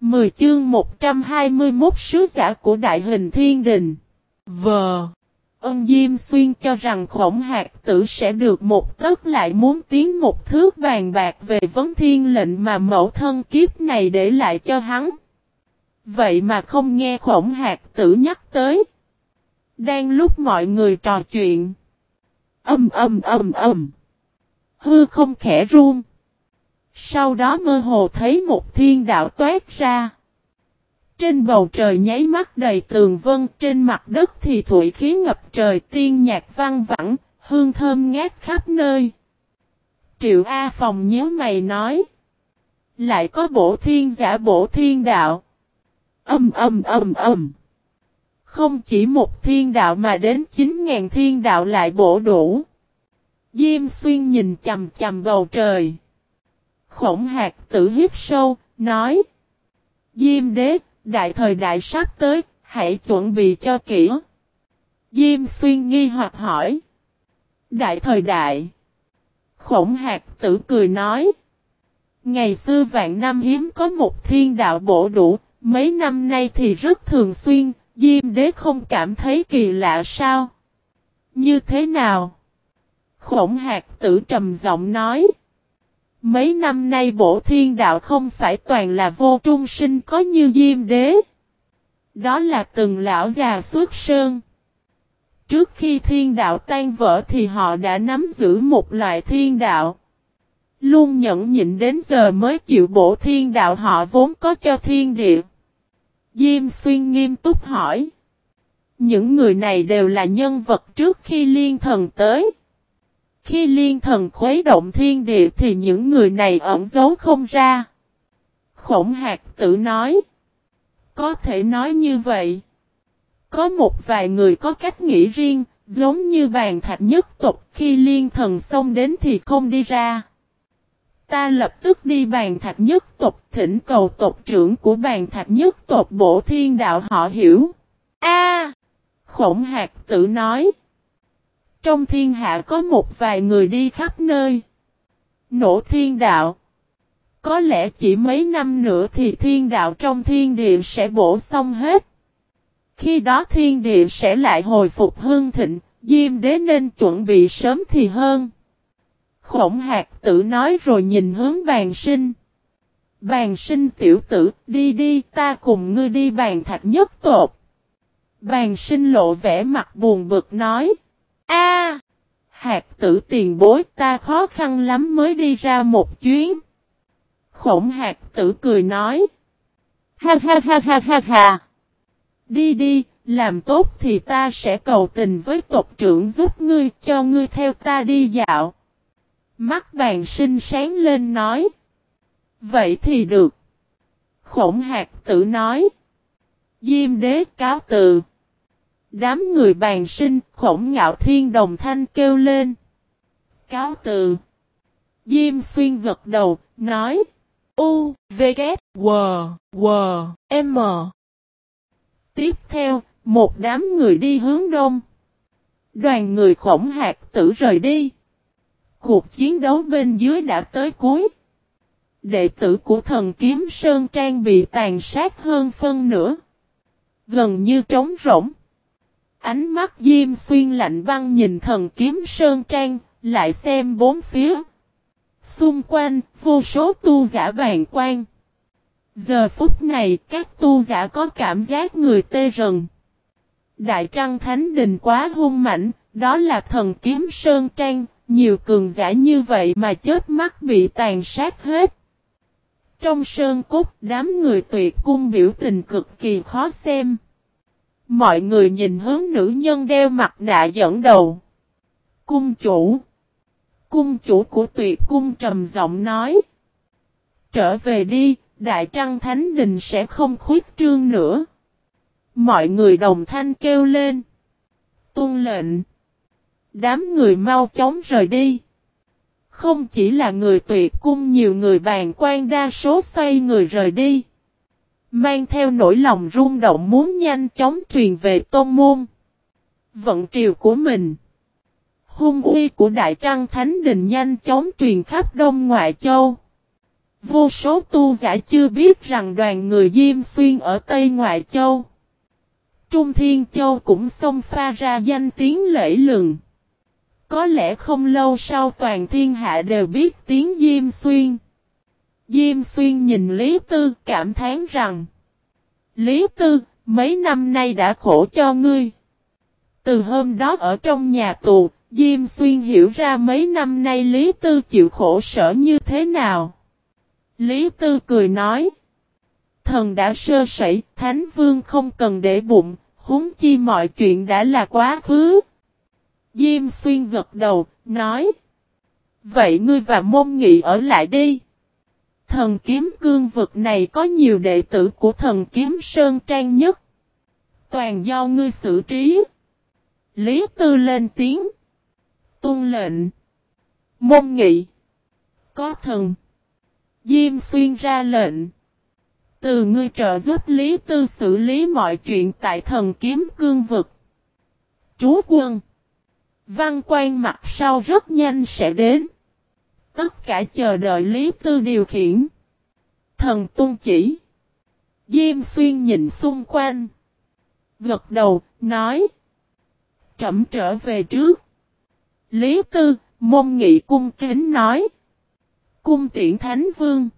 10 chương 121 sứ giả của đại hình thiên đình. V. Ân Diêm Xuyên cho rằng khổng hạt tử sẽ được một tấc lại muốn tiến một thước vàng bạc về vấn thiên lệnh mà mẫu thân kiếp này để lại cho hắn. Vậy mà không nghe khổng hạt tử nhắc tới. Đang lúc mọi người trò chuyện. Âm âm âm âm. Hư không khẽ run. Sau đó mơ hồ thấy một thiên đạo toát ra. Trên bầu trời nháy mắt đầy tường vân, trên mặt đất thì thủy khí ngập trời tiên nhạc vang vẳng, hương thơm ngát khắp nơi. Triệu A Phòng nhớ mày nói. Lại có bổ thiên giả bổ thiên đạo. Âm âm âm âm. Không chỉ một thiên đạo mà đến 9.000 thiên đạo lại bổ đủ. Diêm xuyên nhìn chầm chầm bầu trời. Khổng hạt tử hiếp sâu, nói. Diêm đế, đại thời đại sắp tới, hãy chuẩn bị cho kỹ. Diêm xuyên nghi hoặc hỏi. Đại thời đại. Khổng hạt tử cười nói. Ngày xưa vạn năm hiếm có một thiên đạo bổ đủ, mấy năm nay thì rất thường xuyên, Diêm đế không cảm thấy kỳ lạ sao? Như thế nào? Khổng hạt tử trầm giọng nói. Mấy năm nay bổ thiên đạo không phải toàn là vô trung sinh có như diêm đế. Đó là từng lão già xuất sơn. Trước khi thiên đạo tan vỡ thì họ đã nắm giữ một loại thiên đạo. Luôn nhẫn nhịn đến giờ mới chịu bổ thiên đạo họ vốn có cho thiên địa. Diêm xuyên nghiêm túc hỏi. Những người này đều là nhân vật trước khi liên thần tới. Khi liên thần khuấy động thiên địa thì những người này ẩn giấu không ra. Khổng hạt tự nói. Có thể nói như vậy. Có một vài người có cách nghĩ riêng, giống như bàn thạch nhất tộc khi liên thần xông đến thì không đi ra. Ta lập tức đi bàn thạch nhất tộc thỉnh cầu tộc trưởng của bàn thạch nhất tộc bổ thiên đạo họ hiểu. A Khổng hạt tự nói. Trong thiên hạ có một vài người đi khắp nơi. Nổ thiên đạo. Có lẽ chỉ mấy năm nữa thì thiên đạo trong thiên địa sẽ bổ xong hết. Khi đó thiên địa sẽ lại hồi phục hương thịnh, Diêm đế nên chuẩn bị sớm thì hơn. Khổng hạt tự nói rồi nhìn hướng bàn sinh. Bàn sinh tiểu tử, đi đi, ta cùng ngươi đi bàn thạch nhất tột. Bàn sinh lộ vẻ mặt buồn bực nói. A, hạt tử tiền bối ta khó khăn lắm mới đi ra một chuyến. Khổng hạt tử cười nói. Ha ha ha ha ha ha. Đi đi, làm tốt thì ta sẽ cầu tình với tộc trưởng giúp ngươi cho ngươi theo ta đi dạo. Mắt bàn sinh sáng lên nói. Vậy thì được. Khổng hạt tử nói. Diêm đế cáo từ. Đám người bàn sinh khổng ngạo thiên đồng thanh kêu lên. Cáo từ. Diêm xuyên gật đầu, nói. U, V, K, W, W, M. Tiếp theo, một đám người đi hướng đông. Đoàn người khổng hạt tử rời đi. Cuộc chiến đấu bên dưới đã tới cuối. Đệ tử của thần kiếm Sơn Trang bị tàn sát hơn phân nửa. Gần như trống rỗng. Ánh mắt Diêm Xuyên lạnh băng nhìn thần kiếm Sơn Trang, lại xem bốn phía. Xung quanh, vô số tu giả bàn quan. Giờ phút này, các tu giả có cảm giác người tê rần. Đại Trăng Thánh Đình quá hung mạnh, đó là thần kiếm Sơn Trang, nhiều cường giả như vậy mà chết mắt bị tàn sát hết. Trong sơn cốt, đám người tuyệt cung biểu tình cực kỳ khó xem. Mọi người nhìn hướng nữ nhân đeo mặt nạ dẫn đầu. Cung chủ. Cung chủ của tuyệt cung trầm giọng nói. Trở về đi, Đại Trăng Thánh Đình sẽ không khuyết trương nữa. Mọi người đồng thanh kêu lên. Tuân lệnh. Đám người mau chóng rời đi. Không chỉ là người tuyệt cung nhiều người bàn quan đa số xoay người rời đi. Mang theo nỗi lòng rung động muốn nhanh chóng truyền về tôn môn. Vận triều của mình. Hung uy của Đại Trăng Thánh Đình nhanh chóng truyền khắp Đông Ngoại Châu. Vô số tu giả chưa biết rằng đoàn người Diêm Xuyên ở Tây Ngoại Châu. Trung Thiên Châu cũng xông pha ra danh tiếng lẫy lừng. Có lẽ không lâu sau toàn thiên hạ đều biết tiếng Diêm Xuyên. Diêm Xuyên nhìn Lý Tư cảm thán rằng Lý Tư, mấy năm nay đã khổ cho ngươi. Từ hôm đó ở trong nhà tù, Diêm Xuyên hiểu ra mấy năm nay Lý Tư chịu khổ sở như thế nào. Lý Tư cười nói. Thần đã sơ sẩy, Thánh Vương không cần để bụng, huống chi mọi chuyện đã là quá khứ. Diêm Xuyên gật đầu, nói. Vậy ngươi và môn nghị ở lại đi. Thần kiếm cương vực này có nhiều đệ tử của thần kiếm Sơn Trang nhất. Toàn do ngươi xử trí. Lý Tư lên tiếng. Tôn lệnh. Môn nghị. Có thần. Diêm xuyên ra lệnh. Từ ngươi trợ giúp Lý Tư xử lý mọi chuyện tại thần kiếm cương vực. Chú quân. Văn quan mặt sau rất nhanh sẽ đến. Tất cả chờ đợi Lý Tư điều khiển. Thần tung chỉ. Diêm xuyên nhìn xung quanh. Gật đầu, nói. Trẩm trở về trước. Lý Tư, môn nghị cung kính nói. Cung tiện Thánh Vương.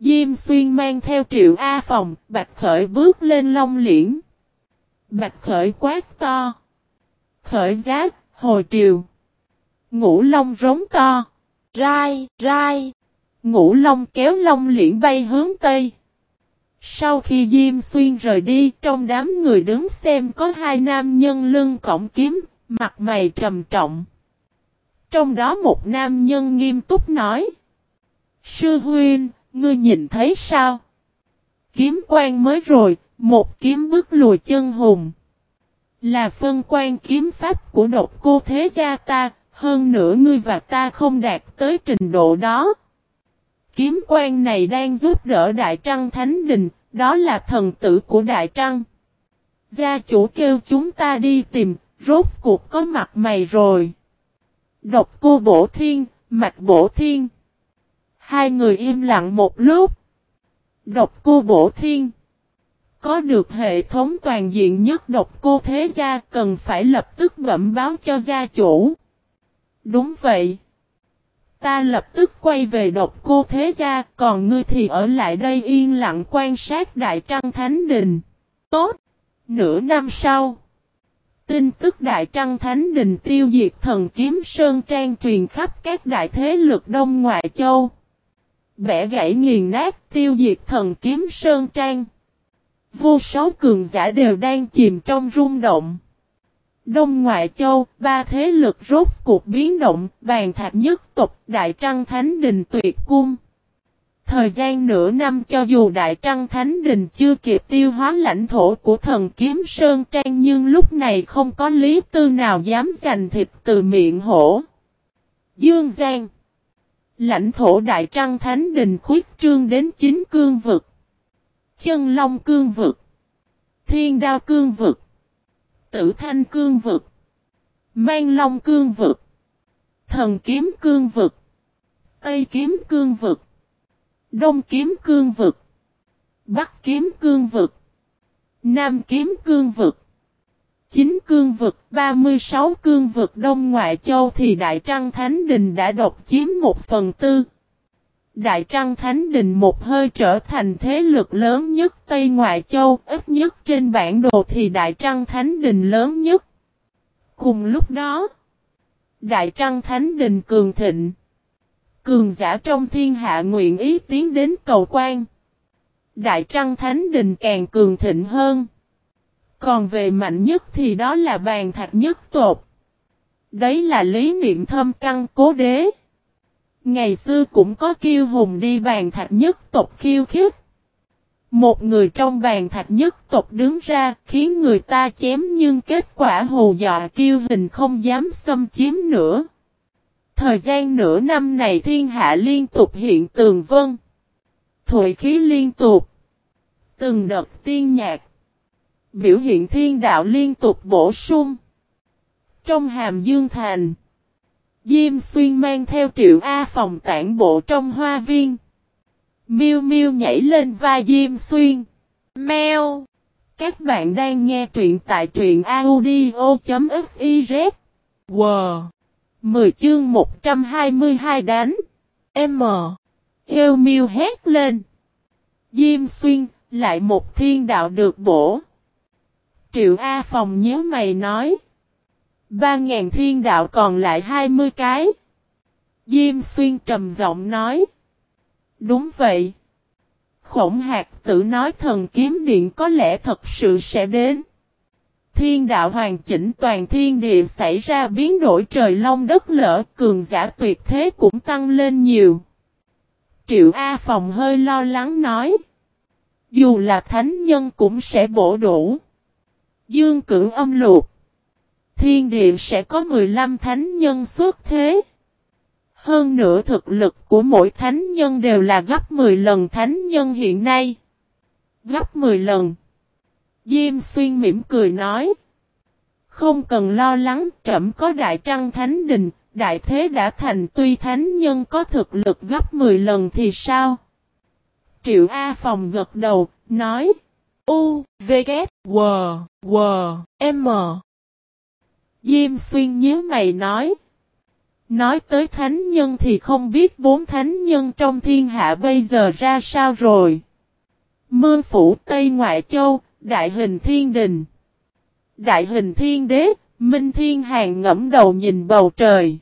Diêm xuyên mang theo triệu A phòng, Bạch Khởi bước lên long liễn. Bạch Khởi quát to. Khởi giáp, hồi triều. Ngũ long rống to. Rai, rai. Ngũ long kéo long liễn bay hướng Tây. Sau khi Diêm Xuyên rời đi, trong đám người đứng xem có hai nam nhân lưng cổng kiếm, mặt mày trầm trọng. Trong đó một nam nhân nghiêm túc nói. Sư huynh, ngươi nhìn thấy sao? Kiếm quan mới rồi, một kiếm bước lùi chân hùng. Là phân quan kiếm pháp của độc cô thế gia ta, hơn nữa ngươi và ta không đạt tới trình độ đó. Kiếm quan này đang giúp đỡ Đại Trăng Thánh Đình, đó là thần tử của Đại Trăng. Gia chủ kêu chúng ta đi tìm, rốt cuộc có mặt mày rồi. Độc cô bổ thiên, mạch bổ thiên. Hai người im lặng một lúc. Độc cô bổ thiên. Có được hệ thống toàn diện nhất độc cô thế gia cần phải lập tức bẩm báo cho gia chủ. Đúng vậy. Ta lập tức quay về độc cô thế gia, còn ngươi thì ở lại đây yên lặng quan sát Đại Trăng Thánh Đình. Tốt! Nửa năm sau, tin tức Đại Trăng Thánh Đình tiêu diệt thần kiếm Sơn Trang truyền khắp các đại thế lực Đông Ngoại Châu. Bẻ gãy nghiền nát tiêu diệt thần kiếm Sơn Trang. Vô số cường giả đều đang chìm trong rung động. Đông Ngoại Châu, ba thế lực rốt cuộc biến động, bàn thạch nhất tộc, Đại Trăng Thánh Đình tuyệt cung. Thời gian nửa năm cho dù Đại Trăng Thánh Đình chưa kịp tiêu hóa lãnh thổ của thần kiếm Sơn Trang nhưng lúc này không có lý tư nào dám giành thịt từ miệng hổ. Dương Giang Lãnh thổ Đại Trăng Thánh Đình khuyết trương đến chính cương vực. Chân Long cương vực. Thiên Đao cương vực. Tử Thanh cương vực. Mang Long cương vực. Thần kiếm cương vực. Tây kiếm cương vực. Đông kiếm cương vực. Bắc kiếm cương vực. Nam kiếm cương vực. Chính cương vực, 36 cương vực Đông Ngoại Châu thì Đại Trăng Thánh Đình đã độc chiếm một phần tư. Đại Trăng Thánh Đình một hơi trở thành thế lực lớn nhất Tây Ngoại Châu, ít nhất trên bản đồ thì Đại Trăng Thánh Đình lớn nhất. Cùng lúc đó, Đại Trăng Thánh Đình cường thịnh. Cường giả trong thiên hạ nguyện ý tiến đến cầu quan. Đại Trăng Thánh Đình càng cường thịnh hơn. Còn về mạnh nhất thì đó là bàn thạch nhất tột. Đấy là lý niệm thâm căn cố đế. Ngày xưa cũng có kiêu hùng đi bàn thạch nhất tộc khiêu khích. Một người trong bàn thạch nhất tộc đứng ra khiến người ta chém nhưng kết quả hù dọa kiêu hình không dám xâm chiếm nữa. Thời gian nửa năm này thiên hạ liên tục hiện tường vân. Thổi khí liên tục. Từng đợt tiên nhạc. Biểu hiện thiên đạo liên tục bổ sung. Trong hàm dương thành. Diêm xuyên mang theo triệu A phòng tản bộ trong hoa viên. miu miu nhảy lên vai Diêm Xuyên. Mèo. Các bạn đang nghe truyện tại truyện audio.fiz. Wow. 10 chương 122 đánh. M. Hêu miu hét lên. Diêm Xuyên, lại một thiên đạo được bổ. Triệu A Phòng nhớ mày nói. Ba ngàn thiên đạo còn lại 20 cái. Diêm Xuyên trầm giọng nói. Đúng vậy. Khổng hạt tử nói thần kiếm điện có lẽ thật sự sẽ đến. Thiên đạo hoàn chỉnh toàn thiên địa xảy ra biến đổi trời long đất lỡ cường giả tuyệt thế cũng tăng lên nhiều. Triệu A Phòng hơi lo lắng nói. Dù là thánh nhân cũng sẽ bổ đủ. Dương cử âm luộc. Thiên địa sẽ có 15 thánh nhân xuất thế. Hơn nữa thực lực của mỗi thánh nhân đều là gấp 10 lần thánh nhân hiện nay. Gấp 10 lần. Diêm xuyên mỉm cười nói. Không cần lo lắng Trẩm có đại trăng thánh đình, đại thế đã thành tuy thánh nhân có thực lực gấp 10 lần thì sao? Triệu A Phòng gật đầu, nói. U, V, K, W, W, M. Diêm xuyên nhớ mày nói. Nói tới thánh nhân thì không biết bốn thánh nhân trong thiên hạ bây giờ ra sao rồi. Mơ phủ Tây Ngoại Châu, Đại hình Thiên Đình. Đại hình Thiên Đế, Minh Thiên Hàng ngẫm đầu nhìn bầu trời.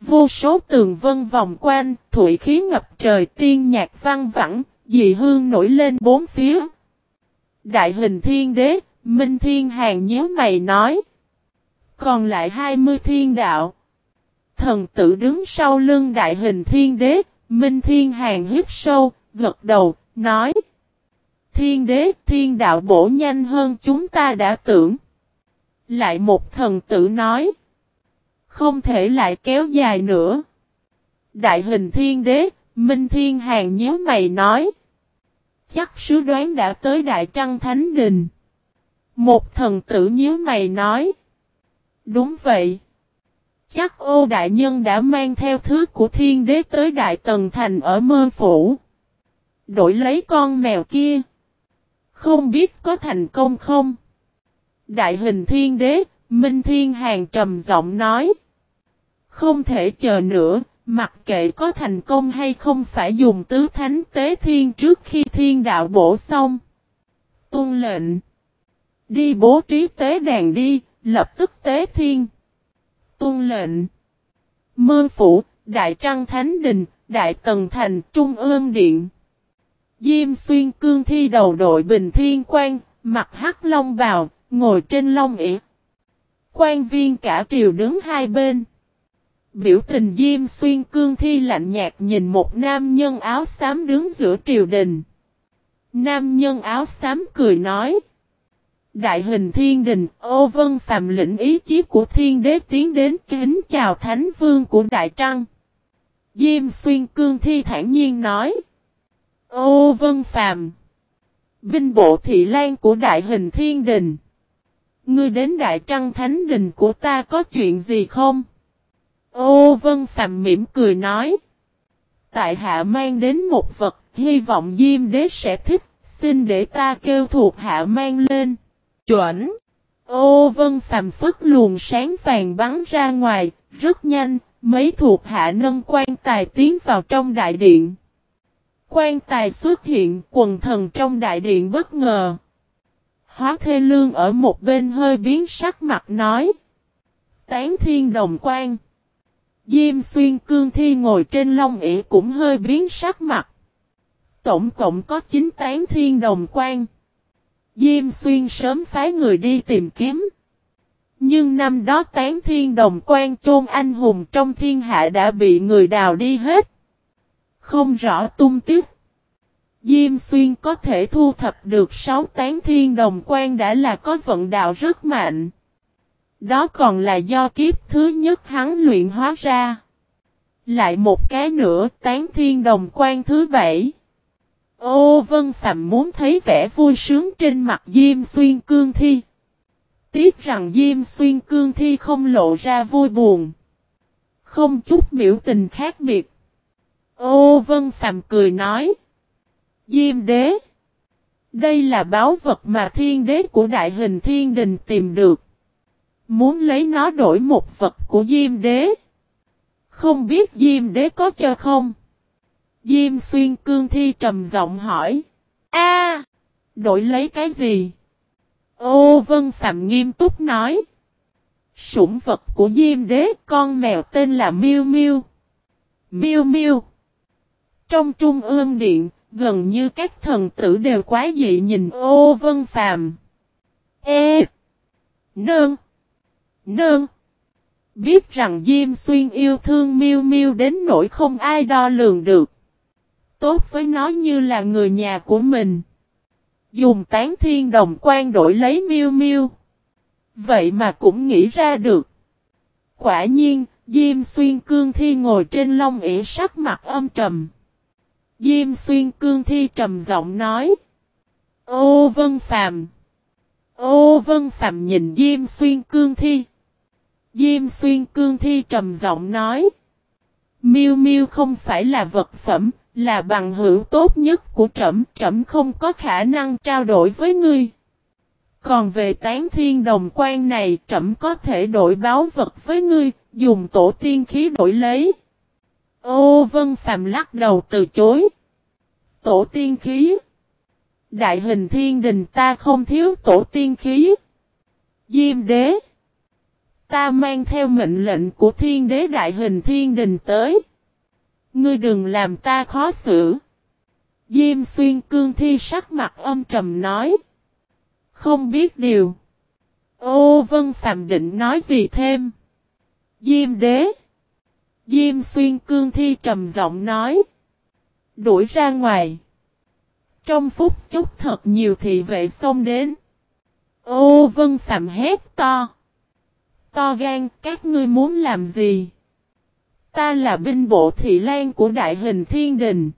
Vô số tường vân vòng quanh, thủy khí ngập trời tiên nhạc văng vẳng, dị hương nổi lên bốn phía. Đại hình Thiên Đế, Minh Thiên Hàng nhớ mày nói. Còn lại 20 thiên đạo. Thần tử đứng sau lưng đại hình thiên đế, Minh Thiên Hàng hít sâu, gật đầu, nói. Thiên đế, thiên đạo bổ nhanh hơn chúng ta đã tưởng. Lại một thần tử nói. Không thể lại kéo dài nữa. Đại hình thiên đế, Minh Thiên Hàng nhớ mày nói. Chắc sứ đoán đã tới Đại Trăng Thánh Đình. Một thần tử nhớ mày nói. Đúng vậy. Chắc ô đại nhân đã mang theo thứ của thiên đế tới đại tần thành ở mơ phủ. Đổi lấy con mèo kia. Không biết có thành công không? Đại hình thiên đế, Minh Thiên Hàng trầm giọng nói. Không thể chờ nữa, mặc kệ có thành công hay không phải dùng tứ thánh tế thiên trước khi thiên đạo bổ xong. Tôn lệnh. Đi bố trí tế đàn đi, lập tức tế thiên tuân lệnh. Mơ phủ, Đại Trăng Thánh Đình, Đại Tần Thành, Trung ương Điện. Diêm xuyên cương thi đầu đội bình thiên quan, mặt hắc long bào, ngồi trên long ỉa. Quan viên cả triều đứng hai bên. Biểu tình Diêm xuyên cương thi lạnh nhạt nhìn một nam nhân áo xám đứng giữa triều đình. Nam nhân áo xám cười nói. Đại hình thiên đình, ô vân phạm lĩnh ý chí của thiên đế tiến đến kính chào thánh vương của Đại Trăng. Diêm xuyên cương thi thản nhiên nói. Ô vân phàm. Binh bộ thị lan của đại hình thiên đình. Ngươi đến đại trăng thánh đình của ta có chuyện gì không? Ô vân phàm mỉm cười nói. Tại hạ mang đến một vật, hy vọng diêm đế sẽ thích, xin để ta kêu thuộc hạ mang lên. Chuẩn. Ô vân phàm phức luồng sáng vàng bắn ra ngoài, rất nhanh, mấy thuộc hạ nâng quan tài tiến vào trong đại điện. Quan tài xuất hiện, quần thần trong đại điện bất ngờ. Hóa thê lương ở một bên hơi biến sắc mặt nói. Tán thiên đồng quan. Diêm xuyên cương thi ngồi trên long ỉ cũng hơi biến sắc mặt. Tổng cộng có 9 tán thiên đồng quan. Diêm xuyên sớm phái người đi tìm kiếm. Nhưng năm đó tán thiên đồng quan chôn anh hùng trong thiên hạ đã bị người đào đi hết. Không rõ tung tích. Diêm xuyên có thể thu thập được sáu tán thiên đồng quan đã là có vận đạo rất mạnh. Đó còn là do kiếp thứ nhất hắn luyện hóa ra. Lại một cái nữa, tán thiên đồng quan thứ bảy. Ô, Vân Phạm muốn thấy vẻ vui sướng trên mặt Diêm Xuyên Cương Thi. Tiếc rằng Diêm Xuyên Cương Thi không lộ ra vui buồn. Không chút biểu tình khác biệt. Ô, Vân Phạm cười nói. Diêm đế. Đây là báo vật mà thiên đế của đại hình thiên đình tìm được. Muốn lấy nó đổi một vật của Diêm đế. Không biết Diêm đế có cho không? Diêm xuyên cương thi trầm giọng hỏi. A, Đổi lấy cái gì? Ô Vân Phạm nghiêm túc nói. Sủng vật của Diêm đế con mèo tên là Miêu Miêu. Miêu Miêu. Trong trung ương điện, gần như các thần tử đều quá dị nhìn ô Vân Phạm. E. Nương. Nương. Biết rằng Diêm Xuyên yêu thương Miêu Miêu đến nỗi không ai đo lường được. Tốt với nó như là người nhà của mình. Dùng tán thiên đồng quan đổi lấy Miêu Miêu. Vậy mà cũng nghĩ ra được. Quả nhiên, Diêm Xuyên Cương Thi ngồi trên lông ỉ sắc mặt âm trầm. Diêm Xuyên Cương Thi trầm giọng nói. Ô Vân Phàm Ô Vân Phàm nhìn Diêm Xuyên Cương Thi. Diêm Xuyên Cương Thi trầm giọng nói. Miêu Miêu không phải là vật phẩm, là bằng hữu tốt nhất của trẫm, trẫm không có khả năng trao đổi với ngươi. Còn về tán thiên đồng quan này, trẫm có thể đổi báo vật với ngươi, dùng tổ tiên khí đổi lấy. Ô Vân Phạm lắc đầu từ chối. Tổ tiên khí. Đại hình thiên đình ta không thiếu tổ tiên khí. Diêm đế. Ta mang theo mệnh lệnh của thiên đế đại hình thiên đình tới. Ngươi đừng làm ta khó xử. Diêm xuyên cương thi sắc mặt âm trầm nói. Không biết điều. Ô, vân phạm định nói gì thêm. Diêm đế. Diêm xuyên cương thi trầm giọng nói. Đuổi ra ngoài. Trong phút chốc thật nhiều thị vệ xông đến. Ô, vân phạm hét to. To gan, các ngươi muốn làm gì? Ta là binh bộ thị lan của đại hình thiên đình.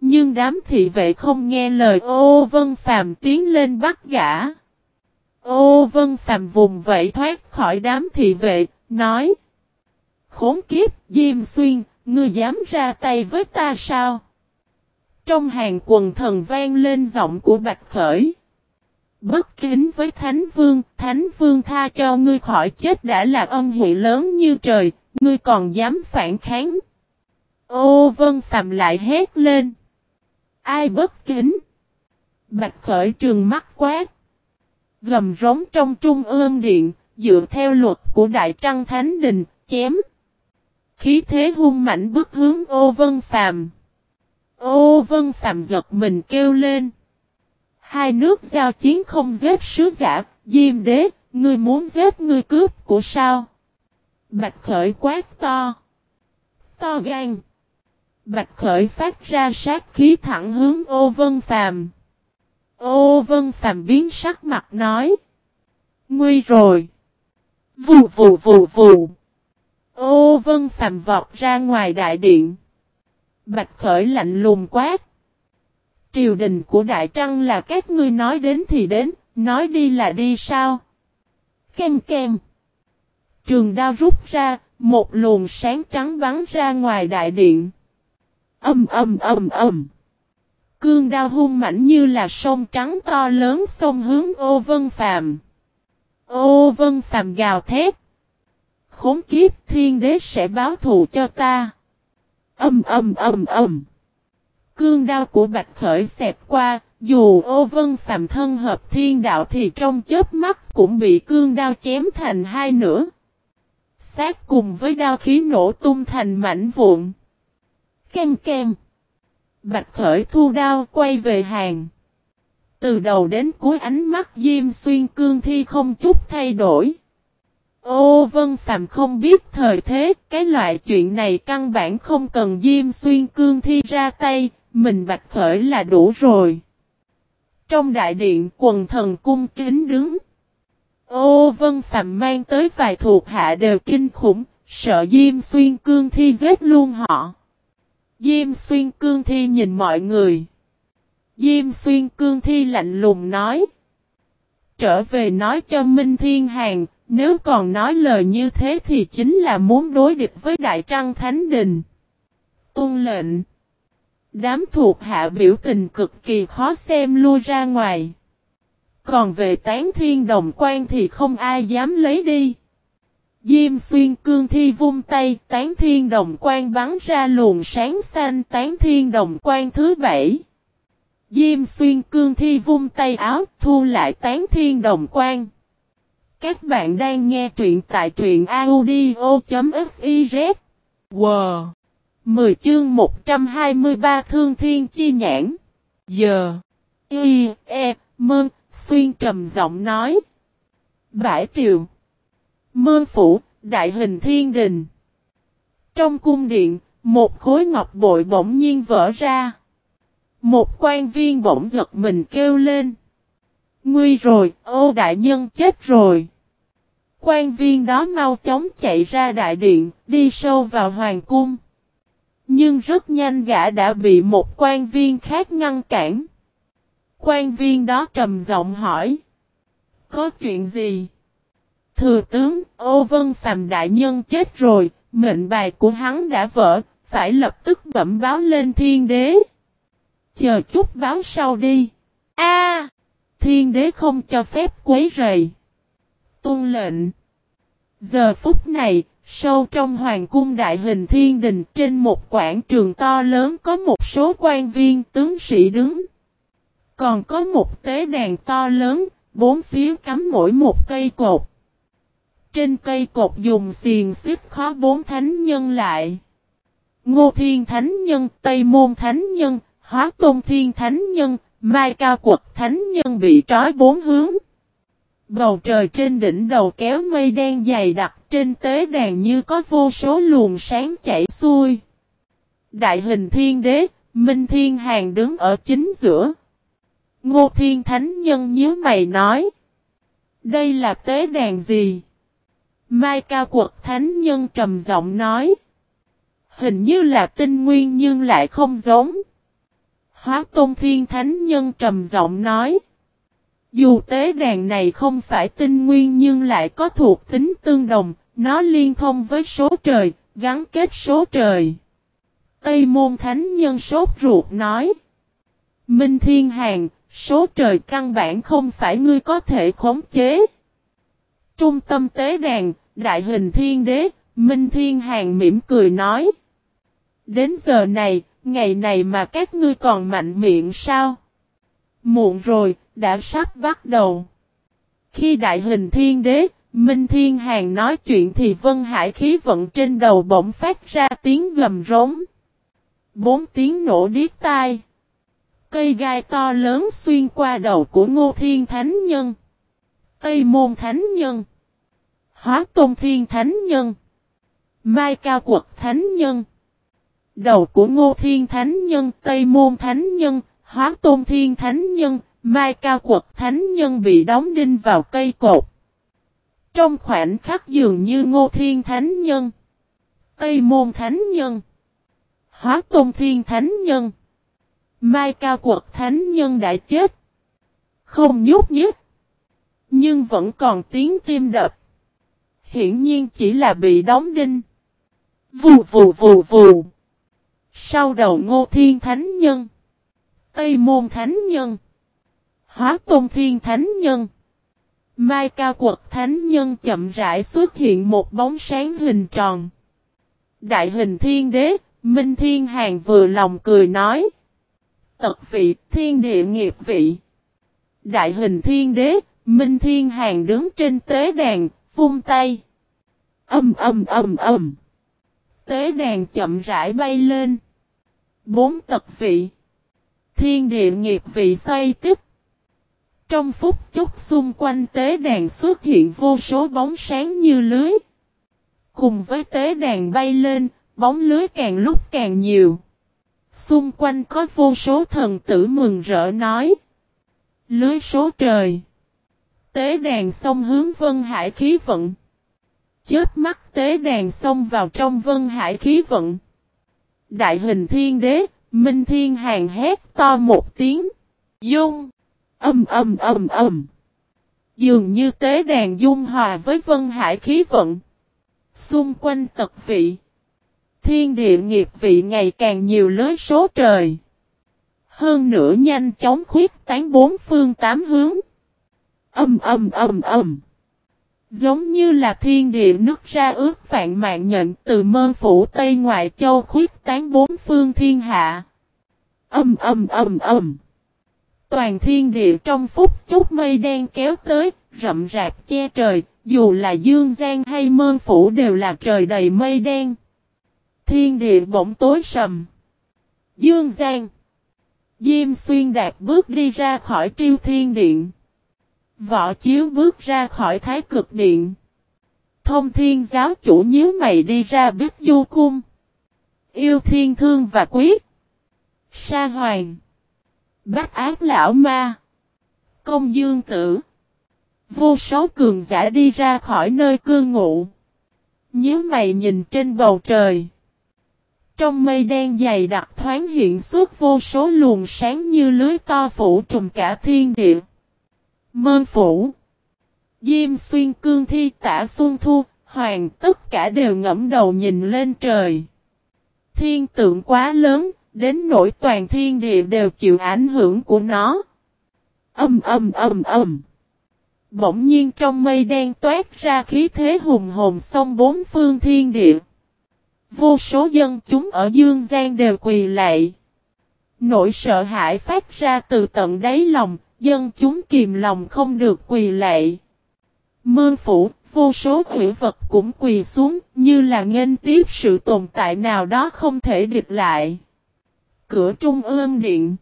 Nhưng đám thị vệ không nghe lời ô vân phàm tiến lên bắt gã. Ô vân phàm vùng vẫy thoát khỏi đám thị vệ, nói. Khốn kiếp, Diêm Xuyên, ngươi dám ra tay với ta sao? Trong hàng quần thần vang lên giọng của Bạch Khởi. Bất kính với Thánh Vương, Thánh Vương tha cho ngươi khỏi chết đã là ân huệ lớn như trời, ngươi còn dám phản kháng. Ô Vân Phạm lại hét lên. Ai bất kính? Bạch Khởi trường mắt quát. Gầm rống trong trung ương điện, dựa theo luật của Đại Trăng Thánh Đình, chém. Khí thế hung mảnh bước hướng ô Vân Phạm. Ô Vân Phạm giật mình kêu lên. Hai nước giao chiến không giết sứ giả, Diêm đế, ngươi muốn giết ngươi cướp của sao? Bạch khởi quát to. To gan. Bạch khởi phát ra sát khí thẳng hướng ô vân phàm. Ô vân phàm biến sắc mặt nói. Nguy rồi. Vù vù vù vù. Ô vân phàm vọt ra ngoài đại điện. Bạch khởi lạnh lùng quát. Triều đình của Đại Trăng là các ngươi nói đến thì đến, nói đi là đi sao? Kem kem. Trường đao rút ra, một luồng sáng trắng bắn ra ngoài đại điện. Âm âm âm âm. Cương đao hung mảnh như là sông trắng to lớn sông hướng ô vân phàm. Ô vân phàm gào thét. Khốn kiếp thiên đế sẽ báo thù cho ta. Âm âm âm âm. Cương đao của Bạch Khởi xẹp qua, dù ô vân phạm thân hợp thiên đạo thì trong chớp mắt cũng bị cương đao chém thành hai nửa. Sát cùng với đao khí nổ tung thành mảnh vụn. Ken ken. Bạch Khởi thu đao quay về hàng. Từ đầu đến cuối ánh mắt Diêm Xuyên Cương Thi không chút thay đổi. Ô Vân Phạm không biết thời thế, cái loại chuyện này căn bản không cần Diêm Xuyên Cương Thi ra tay, mình bạch khởi là đủ rồi. Trong đại điện quần thần cung kính đứng. Ô Vân Phạm mang tới vài thuộc hạ đều kinh khủng, sợ Diêm Xuyên Cương Thi giết luôn họ. Diêm Xuyên Cương Thi nhìn mọi người. Diêm Xuyên Cương Thi lạnh lùng nói. Trở về nói cho Minh Thiên Hàng, nếu còn nói lời như thế thì chính là muốn đối địch với Đại Trăng Thánh Đình. Tôn lệnh. Đám thuộc hạ biểu tình cực kỳ khó xem lui ra ngoài. Còn về tán thiên đồng quan thì không ai dám lấy đi. Diêm xuyên cương thi vung tay, tán thiên đồng quan bắn ra luồng sáng xanh tán thiên đồng quan thứ bảy. Diêm xuyên cương thi vung tay áo, thu lại tán thiên đồng quan. Các bạn đang nghe truyện tại truyện audio.fif. Wow! 10 chương 123 Thương Thiên Chi Nhãn. Giờ. Y, E, Mơn, Xuyên trầm giọng nói. Bãi triều. Mơn phủ, đại hình thiên đình. Trong cung điện, một khối ngọc bội bỗng nhiên vỡ ra. Một quan viên bỗng giật mình kêu lên. Nguy rồi, ô đại nhân chết rồi. Quan viên đó mau chóng chạy ra đại điện, đi sâu vào hoàng cung. Nhưng rất nhanh gã đã bị một quan viên khác ngăn cản. Quan viên đó trầm giọng hỏi. Có chuyện gì? Thừa tướng, ô vân phàm đại nhân chết rồi, mệnh bài của hắn đã vỡ, phải lập tức bẩm báo lên thiên đế. Chờ chút báo sau đi. A, Thiên đế không cho phép quấy rầy. Tôn lệnh. Giờ phút này, sâu trong hoàng cung đại hình thiên đình trên một quảng trường to lớn có một số quan viên tướng sĩ đứng. Còn có một tế đàn to lớn, bốn phía cắm mỗi một cây cột. Trên cây cột dùng xiền xếp khó bốn thánh nhân lại. Ngô Thiên Thánh Nhân, Tây Môn Thánh Nhân, Hóa Tôn Thiên Thánh Nhân, Mai Cao Quật Thánh Nhân bị trói bốn hướng. Bầu trời trên đỉnh đầu kéo mây đen dày đặc trên tế đàn như có vô số luồng sáng chảy xuôi. Đại hình thiên đế, Minh Thiên Hàng đứng ở chính giữa. Ngô Thiên Thánh Nhân nhớ mày nói. Đây là tế đàn gì? Mai Cao Quật Thánh Nhân trầm giọng nói. Hình như là tinh nguyên nhưng lại không giống. Hóa Tôn Thiên Thánh Nhân trầm giọng nói. Dù tế đàn này không phải tinh nguyên nhưng lại có thuộc tính tương đồng, nó liên thông với số trời, gắn kết số trời. Tây Môn Thánh Nhân sốt ruột nói. Minh Thiên Hàng, số trời căn bản không phải ngươi có thể khống chế. Trung tâm tế đàn, đại hình thiên đế, Minh Thiên Hàng mỉm cười nói. Đến giờ này, ngày này mà các ngươi còn mạnh miệng sao? Muộn rồi, đã sắp bắt đầu. Khi đại hình thiên đế, Minh Thiên Hàng nói chuyện thì Vân Hải khí vận trên đầu bỗng phát ra tiếng gầm rống. Bốn tiếng nổ điếc tai. Cây gai to lớn xuyên qua đầu của Ngô Thiên Thánh Nhân. Tây Môn Thánh Nhân. Hóa Tôn Thiên Thánh Nhân. Mai Cao Quật Thánh Nhân. Đầu của Ngô Thiên Thánh Nhân, Tây Môn Thánh Nhân, Hóa Tôn Thiên Thánh Nhân, Mai Cao Quật Thánh Nhân bị đóng đinh vào cây cột. Trong khoảnh khắc dường như Ngô Thiên Thánh Nhân, Tây Môn Thánh Nhân, Hóa Tôn Thiên Thánh Nhân, Mai Cao Quật Thánh Nhân đã chết. Không nhút nhích. Nhưng vẫn còn tiếng tim đập. Hiển nhiên chỉ là bị đóng đinh. Vù vù vù vù. Sau đầu Ngô Thiên Thánh Nhân. Tây Môn Thánh Nhân. Hóa Tôn Thiên Thánh Nhân. Mai Cao Quật Thánh Nhân chậm rãi xuất hiện một bóng sáng hình tròn. Đại hình thiên đế, Minh Thiên Hàng vừa lòng cười nói. Tật vị, thiên địa nghiệp vị. Đại hình thiên đế, Minh Thiên Hàng đứng trên tế đàn, vung tay. Âm âm âm âm. Tế đàn chậm rãi bay lên. Bốn tật vị. Thiên địa nghiệp vị xoay tiếp. Trong phút chốc xung quanh tế đàn xuất hiện vô số bóng sáng như lưới. Cùng với tế đàn bay lên, bóng lưới càng lúc càng nhiều. Xung quanh có vô số thần tử mừng rỡ nói. Lưới số trời. Tế đàn xông hướng vân hải khí vận. Chết mắt tế đàn xông vào trong vân hải khí vận. Đại hình thiên đế, minh thiên hàng hét to một tiếng. Dung. Âm âm âm âm. Dường như tế đàn dung hòa với vân hải khí vận. Xung quanh tật vị. Thiên địa nghiệp vị ngày càng nhiều lưới số trời. Hơn nữa nhanh chóng khuyết tán bốn phương tám hướng. Âm âm âm âm. Giống như là thiên địa nước ra ước vạn mạng nhận từ mơ phủ Tây Ngoại Châu khuyết tán bốn phương thiên hạ. Âm âm âm âm. Toàn thiên địa trong phút chốc mây đen kéo tới, rậm rạp che trời, dù là dương gian hay mơn phủ đều là trời đầy mây đen. Thiên địa bỗng tối sầm. Dương gian. Diêm xuyên đạp bước đi ra khỏi triêu thiên điện. Võ chiếu bước ra khỏi thái cực điện. Thông thiên giáo chủ nhíu mày đi ra biết du cung. Yêu thiên thương và quyết. Sa hoàng. Bách ác lão ma. Công dương tử. Vô số cường giả đi ra khỏi nơi cư ngụ. Nhíu mày nhìn trên bầu trời. Trong mây đen dày đặc thoáng hiện suốt vô số luồng sáng như lưới to phủ trùm cả thiên địa. Mơn phủ. Diêm xuyên cương thi tả xuân thu, hoàng tất cả đều ngẫm đầu nhìn lên trời. Thiên tượng quá lớn, đến nỗi toàn thiên địa đều chịu ảnh hưởng của nó. Âm âm âm âm. Bỗng nhiên trong mây đen toát ra khí thế hùng hồn sông bốn phương thiên địa. Vô số dân chúng ở Dương Giang đều quỳ lạy. Nỗi sợ hãi phát ra từ tận đáy lòng, dân chúng kìm lòng không được quỳ lạy. Mơ phủ, vô số quỷ vật cũng quỳ xuống như là nghênh tiếp sự tồn tại nào đó không thể địch lại. Cửa trung ương điện.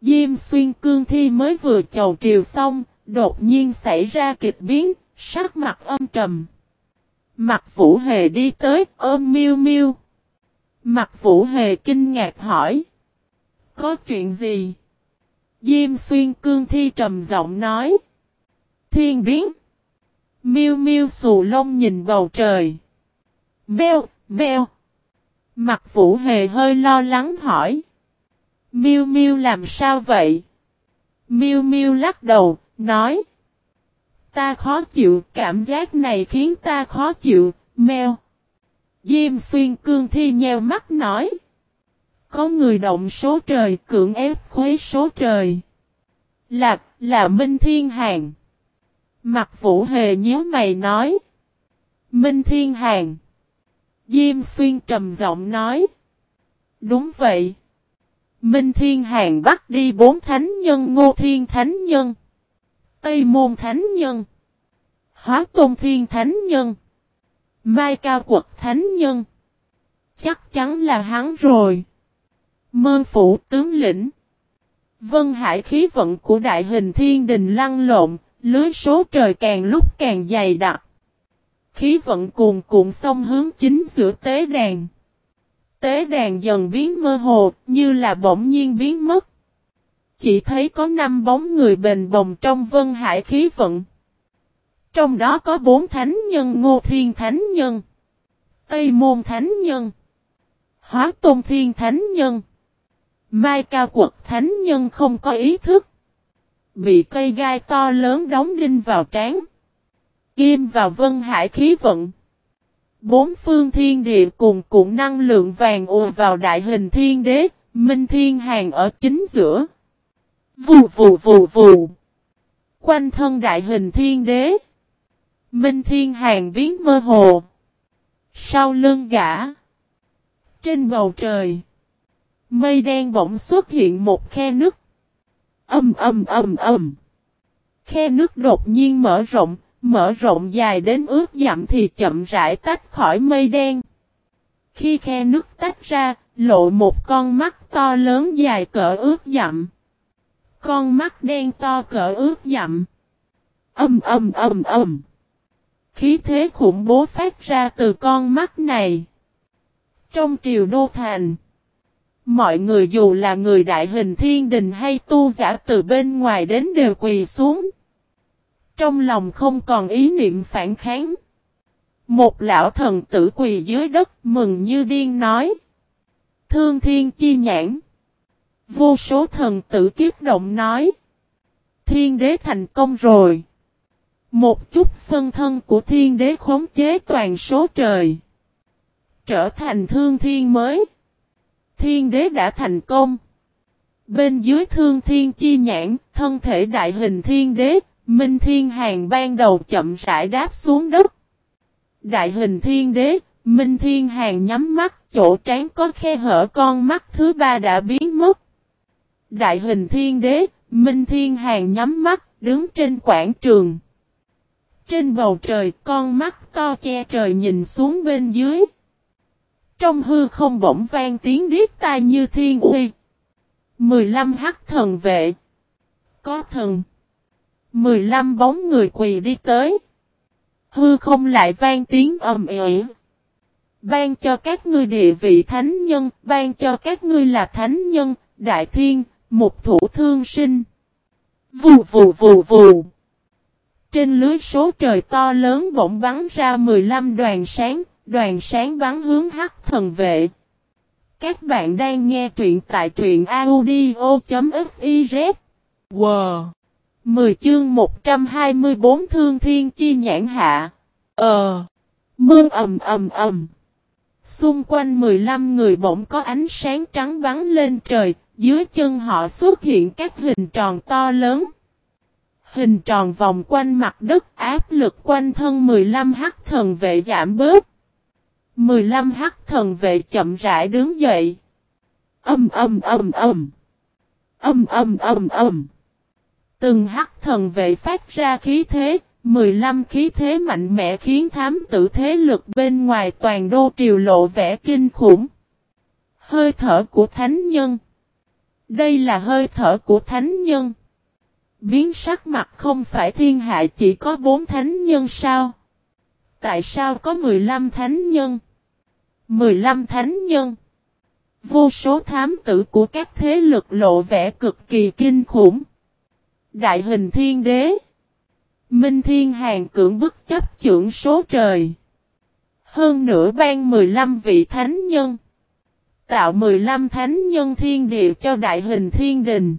Diêm xuyên cương thi mới vừa chầu triều xong, đột nhiên xảy ra kịch biến, sắc mặt âm trầm. Mặt vũ hề đi tới ôm miêu miêu. Mặt vũ hề kinh ngạc hỏi. Có chuyện gì? Diêm xuyên cương thi trầm giọng nói. Thiên biến. Miêu miêu xù lông nhìn bầu trời. Beo, beo. Mặt vũ hề hơi lo lắng hỏi. miu miu làm sao vậy? miu miu lắc đầu, nói. Ta khó chịu, cảm giác này khiến ta khó chịu, meo. Diêm xuyên cương thi nheo mắt nói. Có người động số trời cưỡng ép khuấy số trời. lạc là Minh Thiên Hàng. Mặt vũ hề nhớ mày nói. Minh Thiên Hàng. Diêm xuyên trầm giọng nói. Đúng vậy. Minh Thiên Hàng bắt đi bốn thánh nhân Ngô Thiên Thánh Nhân. Tây Môn Thánh Nhân. Hóa Tôn Thiên Thánh Nhân. Mai Cao Quật Thánh Nhân. Chắc chắn là hắn rồi. Mơ phủ tướng lĩnh. Vân hải khí vận của đại hình thiên đình lăn lộn, lưới số trời càng lúc càng dày đặc. Khí vận cuồn cuộn xong hướng chính giữa tế đàn. Tế đàn dần biến mơ hồ, như là bỗng nhiên biến mất. Chỉ thấy có năm bóng người bền bồng trong vân hải khí vận. Trong đó có bốn thánh nhân Ngô Thiên Thánh Nhân, Tây Môn Thánh Nhân, Hóa Tôn Thiên Thánh Nhân. Mai Cao Quật Thánh Nhân không có ý thức. Bị cây gai to lớn đóng đinh vào trán. Kim vào vân hải khí vận. Bốn phương thiên địa cùng cuộn năng lượng vàng ùa vào đại hình thiên đế, minh thiên hàng ở chính giữa. Vù vù vù vù. Quanh thân đại hình thiên đế. Minh thiên hàng biến mơ hồ. Sau lưng gã. Trên bầu trời. Mây đen bỗng xuất hiện một khe nước. Âm âm âm âm. Khe nước đột nhiên mở rộng, mở rộng dài đến ướt dặm thì chậm rãi tách khỏi mây đen. Khi khe nước tách ra, lộ một con mắt to lớn dài cỡ ướt dặm. Con mắt đen to cỡ ướt dặm. Âm âm âm âm. Khí thế khủng bố phát ra từ con mắt này. Trong triều đô thành. Mọi người dù là người đại hình thiên đình hay tu giả từ bên ngoài đến đều quỳ xuống. Trong lòng không còn ý niệm phản kháng. Một lão thần tử quỳ dưới đất mừng như điên nói. Thương thiên chi nhãn. Vô số thần tử kiếp động nói. Thiên đế thành công rồi. Một chút phân thân của thiên đế khống chế toàn số trời. Trở thành thương thiên mới. Thiên đế đã thành công. Bên dưới thương thiên chi nhãn, thân thể đại hình thiên đế, Minh Thiên Hàng ban đầu chậm rãi đáp xuống đất. Đại hình thiên đế, Minh Thiên Hàng nhắm mắt, chỗ trán có khe hở con mắt thứ ba đã biến mất. Đại hình thiên đế, Minh Thiên Hàng nhắm mắt, đứng trên quảng trường. Trên bầu trời, con mắt to che trời nhìn xuống bên dưới. Trong hư không bỗng vang tiếng điếc tai như thiên uy. 15 hắc thần vệ. Có thần. 15 bóng người quỳ đi tới. Hư không lại vang tiếng ầm ĩ. Ban cho các ngươi địa vị thánh nhân, ban cho các ngươi là thánh nhân, đại thiên, một thủ thương sinh. Vù vù vù vù. Trên lưới số trời to lớn bỗng bắn ra 15 đoàn sáng, đoàn sáng bắn hướng hắc thần vệ. Các bạn đang nghe truyện tại truyện audio.fif. Wow! 10 chương 124 thương thiên chi nhãn hạ. Ờ! Mưa ầm ầm ầm. Xung quanh 15 người bỗng có ánh sáng trắng bắn lên trời, dưới chân họ xuất hiện các hình tròn to lớn. Hình tròn vòng quanh mặt đất áp lực quanh thân 15 hắc thần vệ giảm bớt. 15 hắc thần vệ chậm rãi đứng dậy. Âm âm âm âm. Âm âm âm âm. Từng hắc thần vệ phát ra khí thế, 15 khí thế mạnh mẽ khiến thám tử thế lực bên ngoài toàn đô triều lộ vẻ kinh khủng. Hơi thở của thánh nhân. Đây là hơi thở của thánh nhân. Biến sắc mặt không phải thiên hạ chỉ có 4 thánh nhân sao? Tại sao có 15 thánh nhân? 15 thánh nhân. Vô số thám tử của các thế lực lộ vẻ cực kỳ kinh khủng. Đại hình thiên đế. Minh thiên hàng cưỡng bức chấp trưởng số trời. Hơn nữa ban 15 vị thánh nhân. Tạo 15 thánh nhân thiên địa cho đại hình thiên đình.